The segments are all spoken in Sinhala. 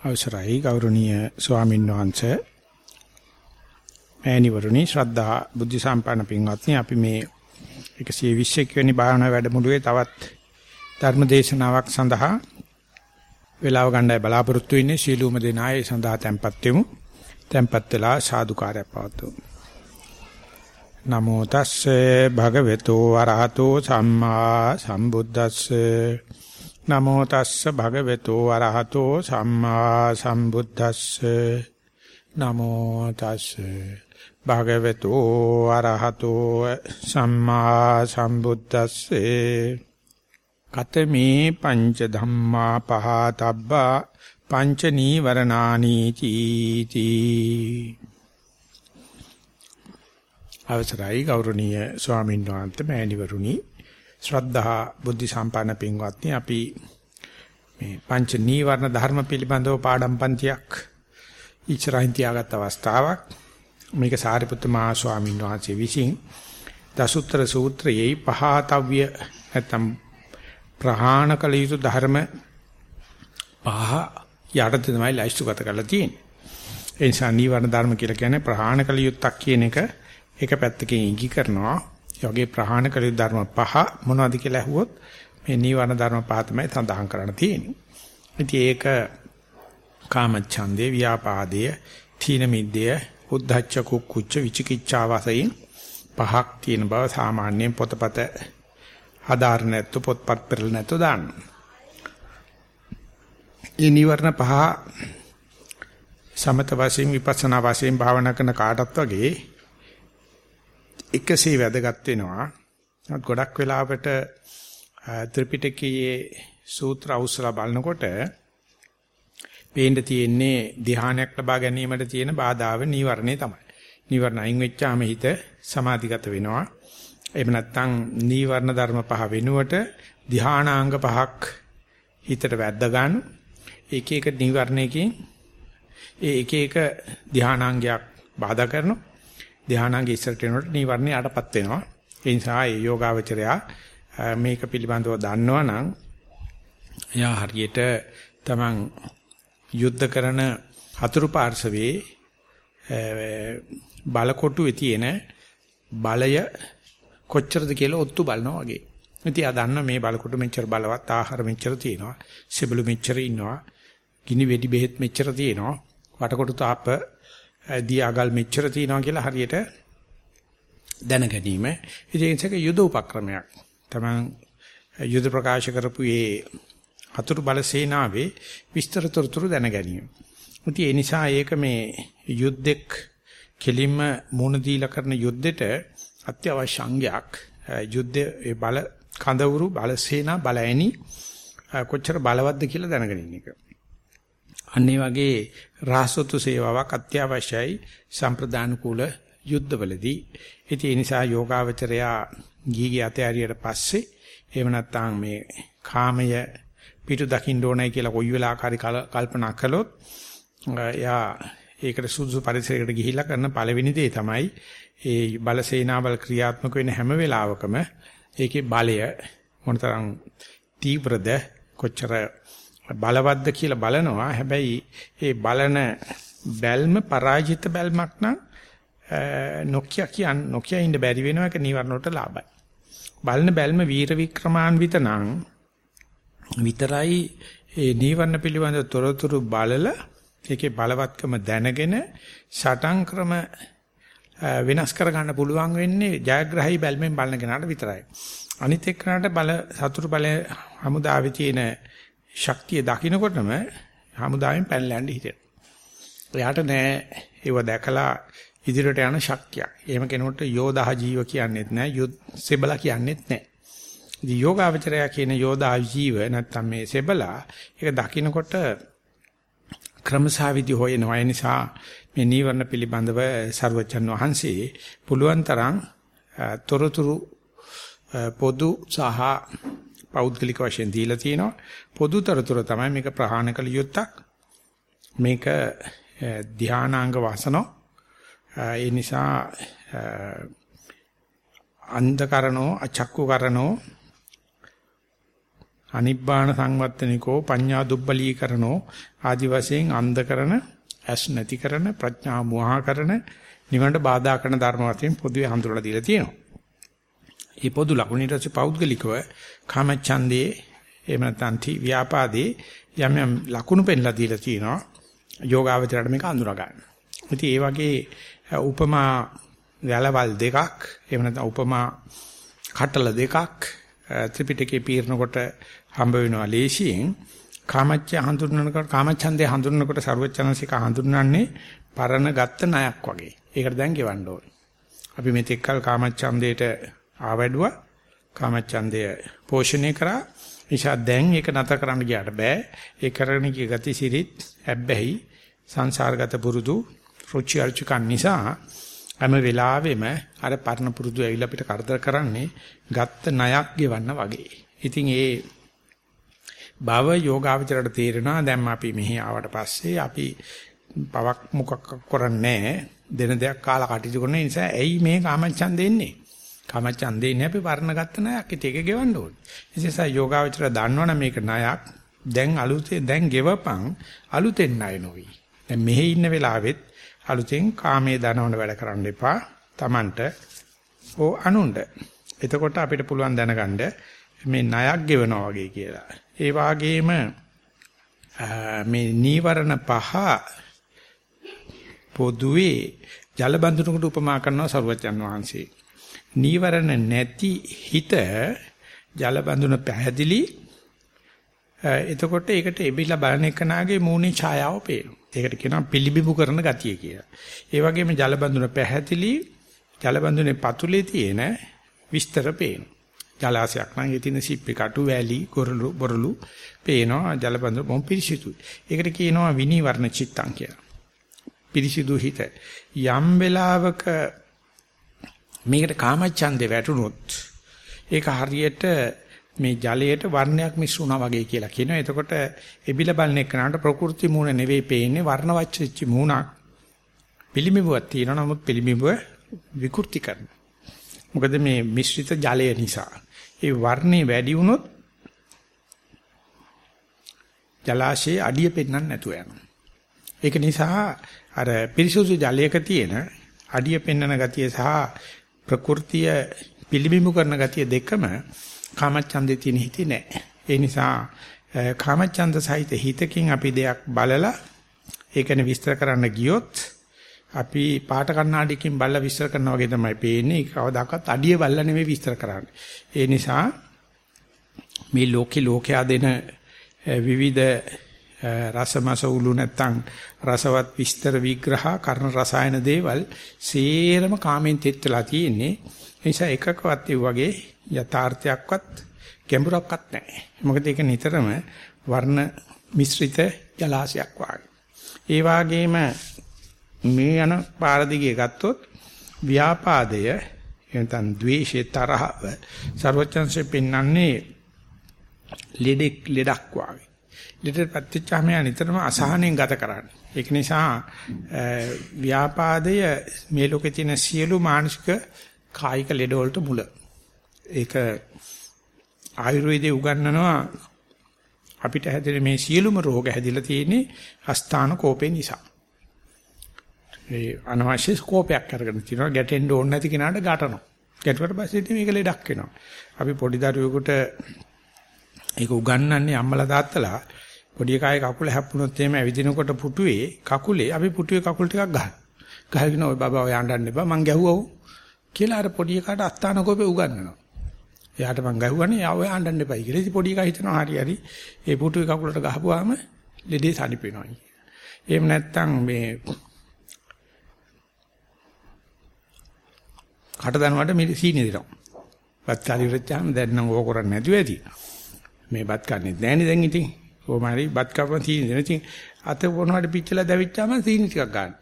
අවසරයි ගෞරවනීය ස්වාමීන් වහන්සේ. මෑණිවරුනි ශ්‍රද්ධා බුද්ධ සම්පන්න පින්වත්නි අපි මේ 121 වෙනි භාවනා වැඩමුළුවේ තවත් ධර්ම දේශනාවක් සඳහා වේලාව ගන්නයි බලාපොරොත්තු වෙන්නේ. සීලූම දෙනායේ සඳහා tempත් වෙමු. tempත් වෙලා සාදුකාරයක් පවතුමු නමෝ තස්සේ භගවතු වරහතෝ සම්මා සම්බුද්දස්සේ නමෝ තස්ස භගවතු වරහතෝ සම්මා සම්බුද්දස්ස. නමෝ තස්ස භගවතු වරහතෝ සම්මා සම්බුද්දස්සේ. කතමේ පංච ධම්මා පහතබ්බා පංච නීවරණානි තීති. අවසරයි ගෞරවනීය ස්වාමීන් වහන්සේ මෑණිවරුනි. ශ්‍රද්ධා බුද්ධ සම්පන්න පින්වත්නි අපි මේ පංච නීවරණ ධර්ම පිළිබඳව පාඩම් පන්තියක් ඉස්සරහින් තියාගත් අවස්ථාවක් මේක සාරිපුත්ත මහා ස්වාමීන් වහන්සේ විසින් දසුත්‍ර සූත්‍රයේ පහතව්‍ය නැත්නම් ප්‍රහාණ කළ යුතු ධර්ම පහ යටතේ තමයි ලයිස්තුගත කරලා තියෙන්නේ. ඒ නිසා නීවරණ ධර්ම කියලා කියන්නේ ප්‍රහාණ කළ යුත්තක් කියන එක එක පැත්තකින් ඉඟි කරනවා යෝගේ ප්‍රහාණ කළ ධර්ම පහ මොනවද කියලා ඇහුවොත් මේ නීවරණ ධර්ම පහ තමයි සඳහන් කරන්න තියෙන්නේ. ඉතින් ඒක කාමච්ඡන්දේ ව්‍යාපාදයේ තීන මිද්දේ උද්ධච්ච කුක්කුච්ච විචිකිච්ඡා වශයෙන් පහක් තියෙන බව සාමාන්‍යයෙන් පොතපත ආධාර නැත්තු පොත්පත් පෙරල නැත්තු දාන්න. ඒ නීවරණ පහ සමත වශයෙන් විපස්සනා වශයෙන් භාවනා කරන කාටත් වගේ එකසේ වැදගත් වෙනවා. නමුත් ගොඩක් වෙලාවට ත්‍රිපිටකයේ සූත්‍ර අවසලා බලනකොට පේන්න තියෙන්නේ ධ්‍යානයක් ලබා ගැනීමට තියෙන බාධාව නීවරණේ තමයි. නීවරණ අයින් වෙච්චාම හිත සමාධිගත වෙනවා. එහෙම නැත්නම් නීවරණ ධර්ම පහ වෙනුවට ධ්‍යානාංග පහක් හිතට වැද්ද ගන්න. එක එක නීවරණයකින් ඒ එක එක ධ්‍යානාංගයක් බාධා කරනවා. ධානාංග ඉස්සරට එනකොට නීවරණ යටපත් වෙනවා. ඒ නිසා ඒ යෝගාවචරයා මේක පිළිබඳව දන්නවනම් එයා හරියට තමන් යුද්ධ කරන හතුරු පාර්ශවයේ බලකොටුවේ තියෙන බලය කොච්චරද කියලා ඔත්තු බලනවා වගේ. ඉතින් ආ දන්න මේ බලකොටු මෙච්චර බලවත් ආහාර මෙච්චර තියෙනවා. සිබළු මෙච්චර ඉන්නවා. ගිනි වෙඩි බෙහෙත් මෙච්චර තියෙනවා. වටකොටු තාප දියාගල් මෙච්චර තියෙනවා කියලා හරියට දැන ගැනීම. ඉතින් ඒක යුද උපක්‍රමයක්. තමන් යුද ප්‍රකාශ කරපු මේ හතුරු බල සේනාවේ විස්තර තොරතුරු දැන ගැනීම. ඉතින් ඒ නිසා ඒක මේ යුද්ධෙක් කෙලින්ම මුණ දීලා කරන යුද්ධෙට අත්‍යවශ්‍ය අංගයක්. යුද්ධයේ බල කඳවුරු බල සේනා බල ඇනි කොච්චර බලවත්ද කියලා දැනගෙන ඉන්න එක. අන්න ඒ වගේ රාසොත්තු සේවාවක් අත්‍යවශ්‍යයි සම්ප්‍රදාන කුල යුද්ධවලදී. ඉතින් ඒ නිසා යෝගාවචරයා ගීගේ අතෑරියට පස්සේ එහෙම නැත්නම් මේ කාමය පිටු දකින්න ඕනයි කියලා කොයි වෙලාවකරි කල්පනා කළොත් එයා ඒකට සුදුසු පරිසරයකට ගිහිල්ලා කරන පළවෙනි දේ තමයි ඒ බලසේනාවල් ක්‍රියාත්මක වෙන හැම වෙලාවකම ඒකේ බලය මොනතරම් තීව්‍රද කොච්චර බලවත්ද කියලා බලනවා. හැබැයි ඒ බලන බැල්ම පරාජිත බැල්මක් නම් නොකිය කියන් නොකිය ඉන්න බැරි වෙනවා ඒක නිවර්ණයට ලාභයි. බලන බැල්ම වීර වික්‍රමාන්විත නම් විතරයි ඒ නිවර්ණ පිළිබඳ තොරතුරු බලලා ඒකේ බලවත්කම දැනගෙන සටන් ක්‍රම වෙනස් කර ගන්න පුළුවන් වෙන්නේ ජයග්‍රහී බැල්මෙන් බලන කෙනාට විතරයි. අනිත් එක්කනට බල සතුරු බලය හමුදාවේ තියෙන ශක්තිය දකින්නකොටම හමුදාවෙන් පැනලා යන්න හිතෙනවා. එයාට නෑ ඒව දැකලා ඉදිරියට යන ශක්තියක්. එහෙම කෙනෙකුට යෝධා ජීව කියන්නේත් නෑ, යුද් සෙබලා කියන්නේත් නෑ. ඉතින් යෝගාවචරය කියන යෝධා ජීව නැත්තම් මේ සෙබලා ඒක දකින්නකොට ක්‍රමසාවිදි හොයනවා. ඒ නිසා මේ නීවරණ පිළිබඳව ਸਰවචන් වහන්සේ පුළුවන් තරම් තොරතුරු පොදු සහ පෞද්ගලික වශයෙන් දීලා තියෙනවා. පොදුතරතුර තමයි මේක ප්‍රහාණ කළ යුත්තක්. මේක ධානාංග වාසනෝ. ඒ නිසා අන්ධකරණෝ අචක්කු කරනෝ අනිබ්බාන සංවත්තනිකෝ පඤ්ඤා දුබ්බලීකරණෝ ආදි වශයෙන් අන්ධ කරන ඇස් නැති කරන ප්‍රඥා මුවහා කරන නිවනට බාධා කරන ධර්ම වශයෙන් පොදුවේ හඳුනලා දීලා තියෙනවා. මේ පොදු ලකුණු ඊට පස්සේ පෞද්ගලිකව කාමච්ඡන්දේ එහෙම නැත්නම් තී ව්‍යාපාදේ යම් යම් ලකුණු පෙන්ලා දීලා තියෙනවා. යෝගාවචරයට මේක අඳුර ගන්න. ඉතින් ඒ වගේ උපමා වැලවල් දෙකක් එහෙම නැත්නම් උපමා කටල දෙකක් ත්‍රිපිටකේ පීරනකොට හම්බ වෙනවා ලේසියෙන් කාමච්ඡ හඳුන්වනකොට කාමච්ඡන්දේ හඳුන්වනකොට ਸਰවචනසික හඳුන්වන්නේ පරණ ගත්ත ණයක් වගේ. ඒකට දැන් ගෙවන්න ඕනේ. අපි මෙතෙක් කල කාමච්ඡන්දේට ආවැඩුවා. කාමච්ඡන්දය පෝෂණය කරා. නිසා දැන් ඒක නැත කරන්න ගියාට බෑ. ඒ කරගෙන ගිය ගති සිරිත් හැබැයි සංසාරගත පුරුදු රුචි අරුචිකන් නිසා හැම වෙලාවෙම අර පරණ පුරුදු ඇවිල්ලා අපිට කරදර කරන්නේ ගත්ත ණයක් ගෙවන්න වගේ. ඉතින් ඒ භව යෝගාවචරයට තේරෙනවා දැන් අපි මෙහි ආවට පස්සේ අපි පවක් මොකක් කරන්නේ දෙන දෙයක් කාලා කටයුතු කරන නිසා ඇයි මේ කාමච්ඡන්දේ එන්නේ? කාමච්ඡන්දේ ඉන්නේ අපි වර්ණ ගත්ත ණයක් ඒක ගෙවන්න ඕනේ. ඒ නිසා යෝගාවචර දන්නවනම් මේක ණයක් දැන් අලුතෙන් දැන් ගෙවපන් අලුතෙන් ණය නොවි. දැන් මෙහි ඉන්න වෙලාවෙත් අලුතෙන් කාමයේ දනවන වැඩ කරන්න එපා. Tamanට ඕ අනුණ්ඩ. එතකොට අපිට පුළුවන් දැනගන්න මේ ණයක් ගෙවනවා වගේ කියලා. ඒ වාගේම මේ නීවරණ පහ පොදුවේ ජල බඳුනකට උපමා කරනවා සරුවචන් වහන්සේ. නීවරණ නැති හිත ජල බඳුන පැහැදිලි එතකොට ඒකට එබිලා බලන එකනාගේ මූණේ ඡායාව පේනවා. ඒකට කියනවා පිළිබිඹු කරන ගතිය කියලා. ඒ වගේම ජල බඳුන පැහැදිලි ජල බඳුනේ පතුලේ තියෙන විස්තර පේනවා. ජලාශයක් නම් ඒ තියෙන සිප්පි කටු වැලි ගොරළු බොරළු පේනවා ජල බඳුන බොම් පිරිසිදුයි. ඒකට කියනවා විනීවරණ චිත්තං කියලා. පිරිසිදු හිත. යම් වෙලාවක මේකට කාමච්ඡන්දේ වැටුනොත් ඒක හරියට මේ ජලයට වර්ණයක් මිශ්‍ර වුණා වගේ කියලා කියනවා. එතකොට එබිල බලන එකනට ප්‍රകൃති මූණ නෙවෙයි පේන්නේ වර්ණ වච්චිච්ච මූණක්. පිළිඹුවක් තියෙනවා නමුත් පිළිඹුව විකෘති කරනවා. මොකද මේ මිශ්‍රිත ජලය නිසා. ඒ වර්ණේ වැඩි වුණොත් ජලාශයේ අඩිය පෙන්වන්න නැතුව යනවා. ඒක නිසා අර පිරිසුදු ජලයක තියෙන අඩිය පෙන්වන ගතිය සහ ප්‍රകൃතිය පිළිබිඹු කරන ගතිය දෙකම කාමච්ඡන්දේ තියෙන හිතේ නැහැ. ඒ නිසා කාමච්ඡන්ද සහිත හිතකින් අපි දෙයක් බලලා ඒකනේ විස්තර කරන්න ගියොත් අපි පාට කණ්ණාඩියකින් බලලා විස්තර කරනවා වගේ තමයි පේන්නේ. කවදාකවත් අඩිය බලලා නෙමෙයි විස්තර කරන්නේ. ඒ නිසා මේ ලෝකේ ලෝකයා දෙන විවිධ රසමස උළු නැත්තම් රසවත් විස්තර විග්‍රහ කරන රසායන දේවල් සේරම කාමෙන් තෙත්ලා තියෙන්නේ. ඒ නිසා එකකවත් ඒ වගේ යථාර්ථයක්වත් ගැඹුරක්වත් නැහැ. මොකද ඒක නිතරම වර්ණ මිශ්‍රිත ජලාශයක් වගේ. ඒ වගේම මේ යන පාර දිගේ ගත්තොත් ව්‍යාපාදය එතන ද්වේෂේ තරහව ਸਰවචන්සේ පෙන්වන්නේ ලෙඩෙක් ලෙඩක් වගේ. ලෙඩට පැතිච්චාම යා නිතරම අසහනෙන් ගත කරන්නේ. ඒක නිසා ව්‍යාපාදය මේ ලෝකේ තියෙන සියලු මානසික කායික ලෙඩ වලට මුල. ඒක ආයුර්වේදයේ උගන්වනවා අපිට හැදෙන මේ සියලුම රෝග හැදිලා තියෙන්නේ අස්ථාන කෝපේ නිසා. ඒ අනවශ්‍ය කෝපයක් අරගෙන තියනවා ගැටෙන්න ඕන නැති කෙනාට ගැටනවා. ගැටුවට පස්සේ ඉතින් මේක ලෙඩක් වෙනවා. අපි පොඩි දරුවෙකුට ඒක උගන්වන්නේ අම්මලා තාත්තලා පොඩි කායේ කකුල හැප්පුණොත් එහෙම ඇවිදිනකොට පුටුවේ කකුලේ අපි පුටුවේ කකුල් ටිකක් ගහන. ගහගෙන ඔය බබා ඔය අඬන්න එපා මං ගැහුවා කියලා අර පොඩි එකාට අස්ථාන කෝපේ උගන්වනවා. එයාට මං ගහුවානේ යා ඔය අඬන්න එපයි කියලා. ඉතින් පොඩි එකා හිතනවා හරි හරි ඒ පුටුවේ කකුලට ගහපුවාම ලෙඩේ සනිපෙනවා. එහෙම නැත්නම් මේ කට දනවට මේ සීනි දෙනවා. බත් කාලි ඉවරච්චාම දැන් නම් ඕක කරන්නේ නැතුව ඇති. මේ බත් කන්නේ නැහෙනි දැන් ඉතින්. කොහොම හරි බත් කපන සීනි දෙන ඉතින් අත මොනවද පිච්චලා දැවිච්චාම සීනි ටිකක් ගන්න.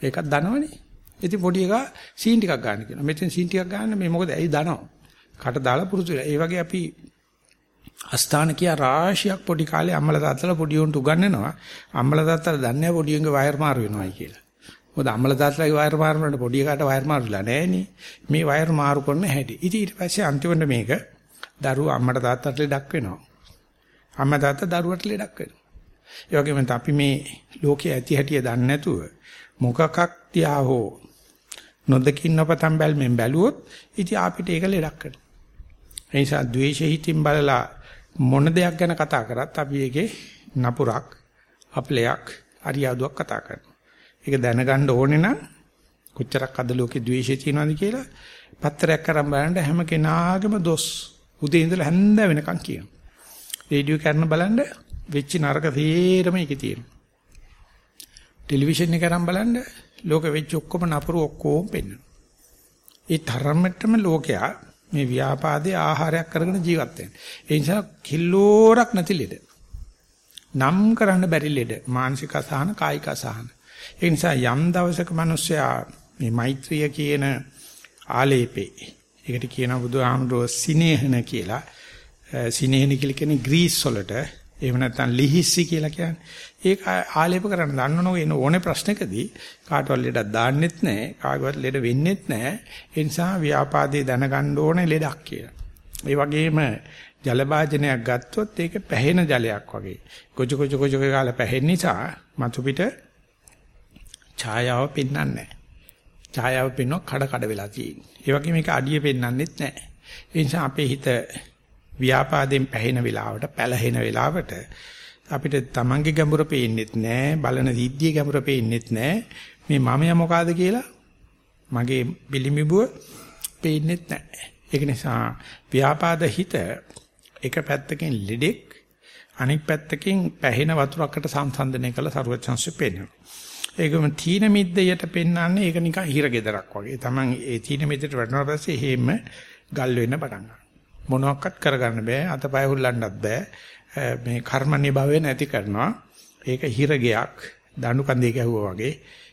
ඒකක් දනවනේ. ඉතින් පොඩි එකා සීන් ටිකක් ගන්න කියනවා. මෙතෙන් සීන් ටිකක් ගන්න මේ මොකද ඇයි දනව. කට දාලා පුරුදු වෙලා. ඒ වගේ අපි අස්ථාන කියා රාශියක් පොඩි කාලේ අම්මලා තාත්තලා පොඩි උන්ට උගන්වනවා. අම්මලා තාත්තලා දන්නේ පොඩි උන්ගේ වයර් මාරු වෙනවායි කියලා. මොකද අම්මලා තාත්තලාගේ වයර් මාරු වුණාට පොඩි එකාට වයර් මාරුලා නැහෙනේ. මේ වයර් මාරු කරන හැටි. ඉතින් ඊට පස්සේ අන්තිමට මේක දරුවා අම්මට තාත්තට ලෙඩක් වෙනවා. අම්මා තාත්තා දරුවට ලෙඩක් වෙනවා. ඒ වගේම අපි මේ ලෝකයේ ඇති හැටිය දන්නේ නැතුව මොකක්ක් තියා හෝ නොදකින් නොපතන් බැල්මෙන් බැලුවොත් ඉතින් අපිට ඒක ලෙඩක් කරනවා. ඒ නිසා ද්වේෂ හිතින් බලලා මොන දෙයක් ගැන කතා කරත් අපි ඒකේ නපුරක් අපලයක් අරියාදුවක් කතා කරනවා. ඒක දැනගන්න ඕනේ නම් කොච්චරක් අද ලෝකේ ද්වේෂය තියෙනවද කියලා පත්‍රයක් කරන් බලන්න හැම කෙනාගේම දොස් උදේ ඉඳලා හැන්ද වෙනකන් කියනවා. රේඩියෝ කරන බලන්න වෙච්ච නරක තේරම ඒකේ තියෙනවා. ටෙලිවිෂන් එක කරන් බලන්න ලෝක වෙච්ච ඔක්කොම නපුරු ඔක්කොම පෙන්වනවා. ඒ තරමටම ලෝකයා මේ ව්‍යාපාදයේ ආහාරයක් කරගෙන ජීවත් වෙනවා. ඒ නිසා කිල්ලෝරක් නැති ලෙඩ. නම් කරන්න බැරි ලෙඩ. මානසික අසහන, කායික අසහන. ඒ නිසා යම් දවසක මිනිස්සයා මේ මෛත්‍රිය කියන ආලේපේ ඒකට කියන බුදුහාමුදුරුවෝ සිනේහන කියලා සිනේහන කියලා කියන්නේ ග්‍රීස් වලට. එහෙම නැත්නම් ලිහිස්සි කියලා කියන්නේ. ඒක ආලේප කරන්න දන්නවනෝ එන ඕනේ ප්‍රශ්නකදී. කාටවත් ලෙඩක් දාන්නෙත් නැහැ කාගවත් ලෙඩ වෙන්නෙත් නැහැ ඒ නිසා ව්‍යාපාදේ දැනගන්න ඕනේ ලෙඩක් කියලා. ඒ වගේම ජල භාජනයක් ගත්තොත් ඒක පැහෙන ජලයක් වගේ. කොච කොච කොච කාලා පැහෙන නිසා මතු පිට ඡායාව පෙන්වන්නේ නැහැ ඡායාව පෙන්වන කඩ කඩ වෙලා තියෙන්නේ. ඒ වගේම මේක අඩිය පෙන්වන්නෙත් නැහැ. ඒ නිසා අපේ හිත ව්‍යාපාදයෙන් පැහෙන වෙලාවට, පැලහෙන වෙලාවට අපිට තමන්ගේ ගැඹුර පේන්නෙත් නැහැ, බලන සිද්ධියේ ගැඹුර පේන්නෙත් නැහැ. මේ මමයා මොකಾದ කියලා මගේ බිලිමිබුව පේන්නෙත් නැහැ. ඒක නිසා ව්‍යාපාද හිත එක පැත්තකින් ලෙඩෙක් අනෙක් පැත්තකින් පැහෙන වතුරකට සංසන්දනය කළ සරුවචන්සෙ පෙන්වනවා. ඒකම තීන මිද්දයට පෙන්වන්නේ ඒක නිකන් හිර ගෙදරක් වගේ. Taman ඒ තීන මිද්දට වැටෙනවා පස්සේ හේම ගල් වෙන්න පටන් ගන්නවා. මොනවත් කරගන්න බෑ. අතපය හුල්ලන්නත් බෑ. මේ කර්මන්නේ භාවය නැති කරනවා. ඒක හිරගයක් දණු කන්දේ ගැහුවා වගේ.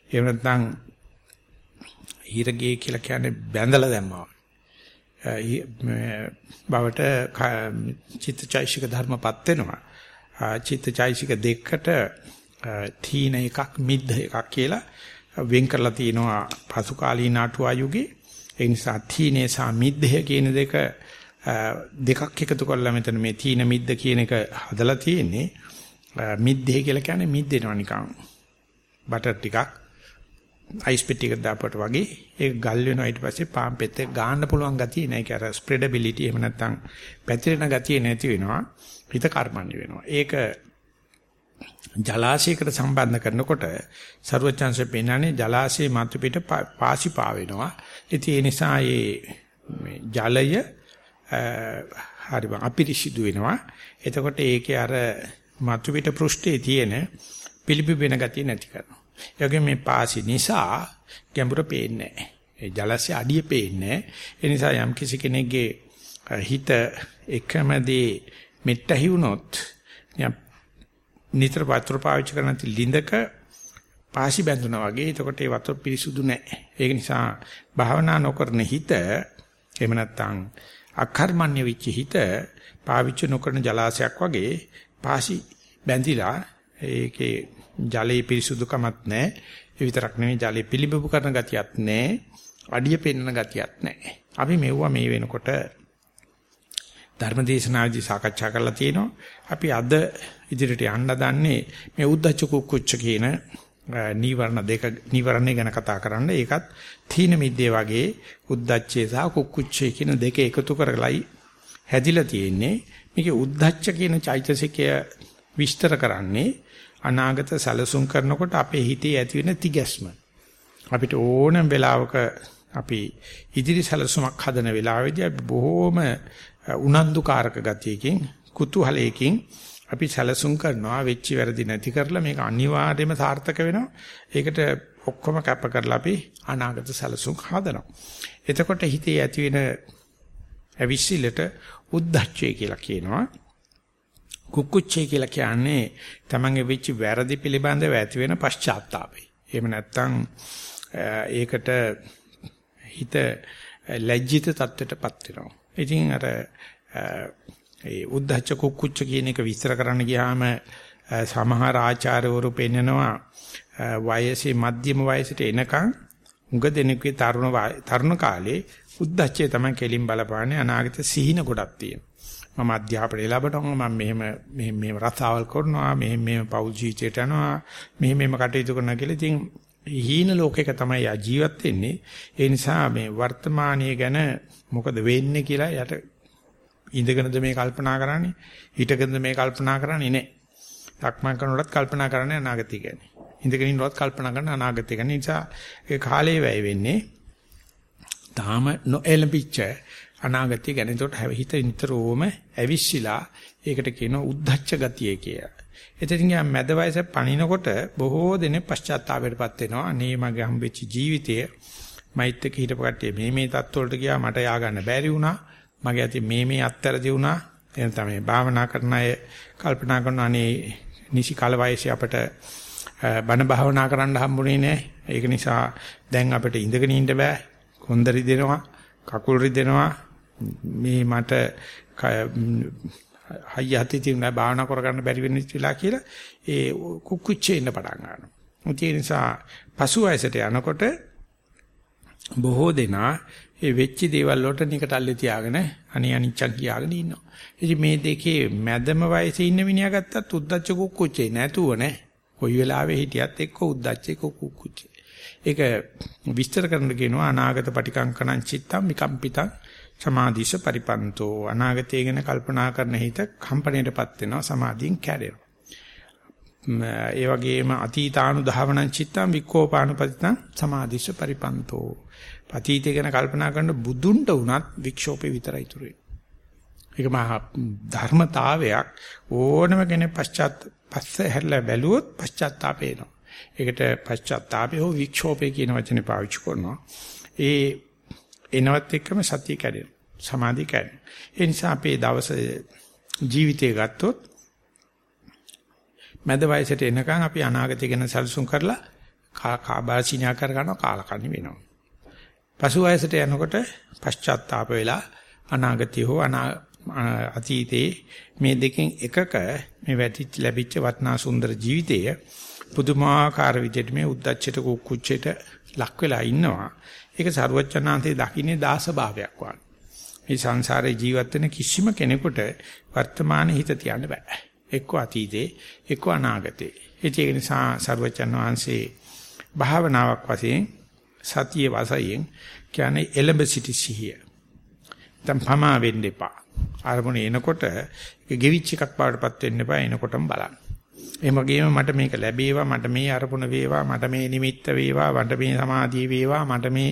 එහෙම නැත්නම් හිරගේ කියලා කියන්නේ බැඳලා දැම්මා. බවට චිත්තචෛසික ධර්මපත් වෙනවා. චිත්තචෛසික දෙකට තීන එකක් මිද්ද එකක් කියලා වෙන් කරලා තිනවා පසු කාලීන අටුවා යුගයේ ඒ නිසා තීනේ සහ මිද්දය කියන දෙක දෙකක් එකතු කරලා මෙතන මේ තීන මිද්ද කියන එක හදලා තියෙන්නේ. මිද්දේ කියලා කියන්නේ මිද්දේනවා නිකන්. බටර් ටිකක් අයිස් පෙට්ටියකට දාපුවට වගේ. ඒක ගල් වෙනවා ඊට පස්සේ පාම් පෙත්තේ ගාන්න පුළුවන් ගතිය නෑ. ඒක අර ස්ප්‍රෙඩබිලිටි එහෙම නැත්නම් පැතිරෙන ගතිය නැති වෙනවා. හිත කර්මන්නේ වෙනවා. ඒක ජලාශයකට සම්බන්ධ කරනකොට ਸਰවචන්සේ පෙන්නන්නේ ජලාශයේ මතු පිට පාසි පාවෙනවා. ඉතින් ඒ නිසා මේ ජලය හරිම අපිරිසිදු වෙනවා. එතකොට ඒකේ අර මතු පිට පෘෂ්ඨයේ තියෙන පිළිපිපෙන ගතිය නැති කරනවා. ඒ වගේම මේ පාසි නිසා ගැඹුර පේන්නේ නැහැ. ඒ ජලස්‍ය අඩිය පේන්නේ ඒ නිසා යම් කිසි කෙනෙක්ගේ හිත එකමදී මෙට්ටහි වුණොත් නිතර වතුර පාවිච්චි කරන ලිඳක පාසි බැඳුනා වගේ. එතකොට ඒ වතුර පිරිසුදු නැහැ. ඒක නිසා භාවනා නොකරන හිත එහෙම නැත්නම් අකර්මණ්‍ය වෙච්ච හිත පාවිච්චි නොකරන ජලාශයක් වගේ පාසි බැඳිලා ඒකේ ජලයේ පිරිසුදුකමක් නැහැ. ඒ විතරක් නෙවෙයි ජලයේ පිළිබිඹු කරන ගතියක් නැහැ. අඩිය පෙන්වන ගතියක් නැහැ. අපි මෙවුවා මේ වෙනකොට ධර්මදේශනාදී සාකච්ඡා කරලා තියෙනවා. අපි අද ඉදිරියට යන්න දන්නේ මේ උද්දච්ච කුක්කුච්ච කියන නීවරණ දෙක නීවරණේ ගැන කතා කරන්න. ඒකත් තීන මිද්දේ වගේ උද්දච්චේ සහ කුක්කුච්චේ කියන දෙක එකතු කරලයි හැදිලා තියෙන්නේ. මේකේ උද්දච්ච කියන චෛතසිකය විස්තර කරන්නේ අනාගත සැලසුම් කරනකොට අපේ හිතේ ඇති වෙන තිගැස්ම. අපිට ඕනම වෙලාවක අපි ඉදිරි සැලසුමක් හදන වෙලාවෙදී අපි බොහොම උනන්දුකාරක ගතියකින් කුතුහලයකින් අපි සැලසුම් කරනවා වෙච්ච වැරදි නැති කරලා මේක අනිවාර්යයෙන්ම සාර්ථක වෙනවා. ඒකට ඔක්කොම කැප කරලා අපි අනාගත සැලසුම් හදනවා. එතකොට හිතේ ඇති වෙන අවිශ්සිලට උද්දච්චය කියලා කියනවා. කුක්කුච්චය කියලා කියන්නේ තමන්ගේ වෙච්ච වැරදි පිළිබඳව ඇති වෙන පශ්චාත්තාපය. එහෙම නැත්නම් ඒකට හිත ලැජ්ජිත තත්ත්වයටපත් වෙනවා. ඉතින් අර ඒ උද්දච්ච කුක්කුච්ච කියන එක විස්තර කරන්න ගියාම සමහර ආචාර්යවරු පෙන්නනවා වයසේ මධ්‍යම වයසට එනකන් උඟ දෙනෙකුගේ තරුණ තරුණ කාලේ උද්දච්චය තමයි කෙලින් බලපාන්නේ. අනාගත සිහින ගොඩක් තියෙනවා. මම අධ්‍යාපනය ලැබනවා මම මෙහෙම මෙහෙම මෙහෙම රසාවල් කරනවා මෙහෙම මෙහෙම පෞල් ජීවිතයට යනවා මෙහෙම මෙහෙම කටයුතු කරනවා කියලා. ඉතින් හීන ලෝකයක තමයි ආ ජීවත් වෙන්නේ. ඒ නිසා මේ වර්තමානයේ ගැන මොකද වෙන්නේ කියලා යට ඉඳගෙනද මේ කල්පනා කරන්නේ? හිටගෙනද මේ කල්පනා කරන්නේ? නැහැ සක්මන් කරනකොටත් කල්පනා කරන්නේ අනාගතය ගැන. ඉඳගෙන ඉන්නවත් කල්පනා කරන අනාගතය ගැන. නිසා ඒ කාලේ වැය වෙන්නේ. තාම නොඑලඹිච්ච අනාගතය ගැන. ඒකට හිත නිතරම ඇවිස්සීලා ඒකට කියනවා උද්දච්ච ගතිය කියලා. එතකින් යා මැද වයස පණිනකොට බොහෝ දෙනෙක් පශ්චාත්තාපයටපත් වෙනවා. අනේ මගේ හම්බෙච්ච ජීවිතය මෛත් එක්ක හිටපු කට්ටිය මේ මේ තත්ත්වවලට ගියා. මට යා ගන්න බැරි වුණා. මගේ අතින් මේ මේ අත්තරදි වුණා. එහෙනම් තමයි භාවනා කරන අය කල්පනා කරන අනේ නිසි කාල වයසේ අපට බණ භාවනා කරන්න හම්බුනේ නැහැ. ඒක නිසා දැන් අපිට ඉඳගෙන ඉන්න බෑ. කොන්දරි දෙනවා, කකුල් රිදෙනවා, මේ මට හයිය හති තියුණා භාවනා කරගන්න බැරි වෙන ඉතිලා කියලා ඒ කුකුච්චේ ඉන්න පටන් ගන්නවා. ඒ නිසා පසු වයසට යනකොට බොහෝ දෙනා ඒ වෙච්ච දේවල් වලට නිකටල්ලේ තියාගෙන අනේ අනිච්චක් කියාගෙන ඉන්නවා. ඉතින් මේ දෙකේ මැදම වයසේ ඉන්න මිනිහා ගත්තත් උද්දච්ච කුකුච්චේ නැතුව නෑ. කොයි වෙලාවෙ හිටියත් එක්ක උද්දච්ච එක්ක කුකුච්චේ. ඒක විස්තර කරන්න කියනවා අනාගත පටිකංකණං චිත්තම් විකම්පිතං සමාධිස පරිපන්තෝ අනාගතය ගැන කල්පනා කරන හිත කම්පණයටපත් වෙනවා සමාධියෙන් කැඩෙනවා ඒ වගේම අතීතානුධාවනං චිත්තං වික්ඛෝපානුපතිතං සමාධිස පරිපන්තෝ අතීතය ගැන කල්පනා කරන බුදුන්ට උනත් වික්ෂෝපේ විතරයි ඉතුරු ඒක මහා ධර්මතාවයක් ඕනම කෙනෙක් පශ්චාත් පස්ස හැරලා බැලුවොත් පශ්චාත්තාපේ එනවා. ඒකට පශ්චාත්තාපේ හෝ වික්ෂෝපේ කියන වචනේ පාවිච්චි කරනවා. ඒ එනවත් එක්කම සතිය කැඩෙනවා. සමාධිය කැඩෙනවා. ඒ නිසා අපේ දවස ජීවිතය ගත්තොත් මැද වයසට එනකන් අපි අනාගතය ගැන සැලසුම් කරලා කාබාසිනියා කර ගන්නවා කාලකන්ණි වෙනවා. පසු වයසට යනකොට පශ්චාත්තාප වෙලා අනාගතය හෝ අතීතේ මේ දෙකෙන් එකක මේ වැටිච්ච ලැබිච්ච වටනා සුන්දර ජීවිතය පුදුමාකාර විදිහට මේ උද්දච්චයට කුච්චයට ලක් වෙලා ඉන්නවා. ඒක සරුවචනාන්තේ දකින්නේ දාස භාවයක් වගේ. මේ සංසාරේ ජීවත් වෙන කිසිම කෙනෙකුට වර්තමාන හිත තියන්න බෑ. එක්ක අතීතේ, එක්ක අනාගතේ. ඒක නිසා සරුවචන වහන්සේ භාවනාවක් වශයෙන් සතියේ වශයෙන් කියන්නේ එලඹ සිටි සිහිය. දැන් පමා වෙන්න එපා. අරමුණ එනකොට ඒක ගෙවිච් එකක් බවටපත් වෙන්න එපා එනකොටම බලන්න. එහෙම වගේම මට මේක ලැබේවා මට මේ අරමුණ වේවා මට මේ නිමිත්ත වේවා මට මේ සමාධිය වේවා මට මේ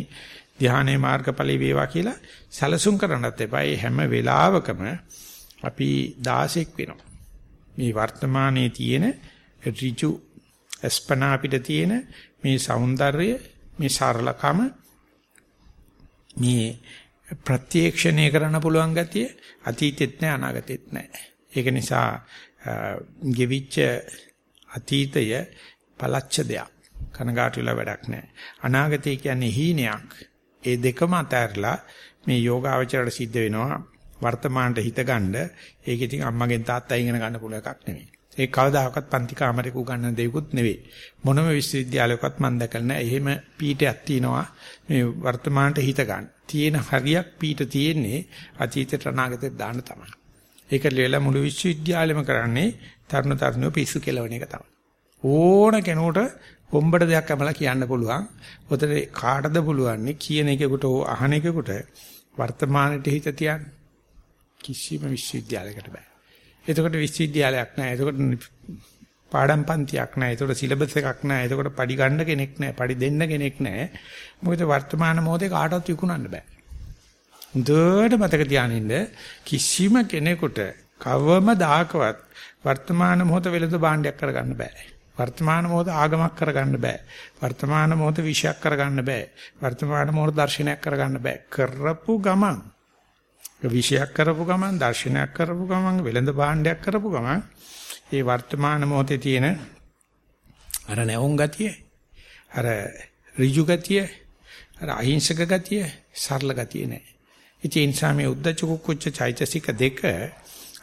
ධානයේ මාර්ගඵලී වේවා කියලා සැලසුම් කරන්නත් එපා. මේ හැම වෙලාවකම අපි 16ක් වෙනවා. මේ වර්තමානයේ තියෙන ඍජු අස්පනා අපිට තියෙන මේ సౌందර්යය මේ සරලකම මේ ප්‍රත්‍යක්ෂණය කරන්න පුළුවන් ගතිය අතීතෙත් නැහැ අනාගතෙත් නැහැ. ඒක නිසා ගෙවිච්ච අතීතය පළච්ච දෙයක්. කනගාටු වෙලා වැඩක් නැහැ. අනාගතය කියන්නේ හීනයක්. ඒ දෙකම අතහැරලා මේ යෝගාවචරයට සිද්ධ වෙනවා වර්තමානට හිත ගන්න. ඒක ඉතින් අම්මගෙන් තාත්තගෙන් ඉගෙන ගන්න පුළුවන් එකක් නෙමෙයි. ඒ කවදාකවත් පන්ති කාමරේක උගන්නන දෙයක්වත් නෙවෙයි. මොනම විශ්වවිද්‍යාලයකවත් මම දැකලා නැහැ. එහෙම පීඨයක් තියෙනවා මේ වර්තමානට හිත ගන්න. තියෙන හරියක් පීඨ තියෙන්නේ අතීතයට අනාගතයට දාන්න තමයි. ඒක ලියලා මුළු විශ්වවිද්‍යාලෙම කරන්නේ තරුණ තරුණියෝ පිස්සු කෙලවණ එක තමයි. ඕන කෙනෙකුට කොම්බඩ දෙයක් අමලා කියන්න පුළුවන්. ඔතන කාටද පුළුවන් කියන එකෙකුට අහන එකෙකුට වර්තමානයේ හිත තියන්න කිසිම විශ්වවිද්‍යාලයකට බෑ. එතකොට විශ්වවිද්‍යාලයක් නැහැ. එතකොට පාඩම් පන්තියක් නැහැ. එතකොට සිලබස් එකක් නැහැ. එතකොට පඩි ගන්න කෙනෙක් නැහැ. පඩි දෙන්න කෙනෙක් නැහැ. මොකද වර්තමාන මොහොතේ කාටවත් විකුණන්න බෑ. හොඳට මතක තියානින්න කිසිම කෙනෙකුට කවම දාකවත් වර්තමාන මොහොත වෙලද භාණ්ඩයක් කරගන්න බෑ. වර්තමාන මොහොත ආගමක් කරගන්න බෑ. වර්තමාන මොහොත විෂයක් කරගන්න බෑ. වර්තමාන මොහොත දර්ශනයක් කරගන්න බෑ. කරපු ගමන් විෂයක් කරපු ගමන් දර්ශනයක් කරපු ගමන් වෙලඳ භාණ්ඩයක් කරපු ගමන් ඒ වර්තමාන මොහොතේ තියෙන අර නැවුම් ගතිය අර ඍජු ගතිය අර අහිංසක ගතිය සරල ගතිය නෑ. ඉතින් ඒ නිසා මේ උද්දච්ච කුච්ච චෛතසික දෙක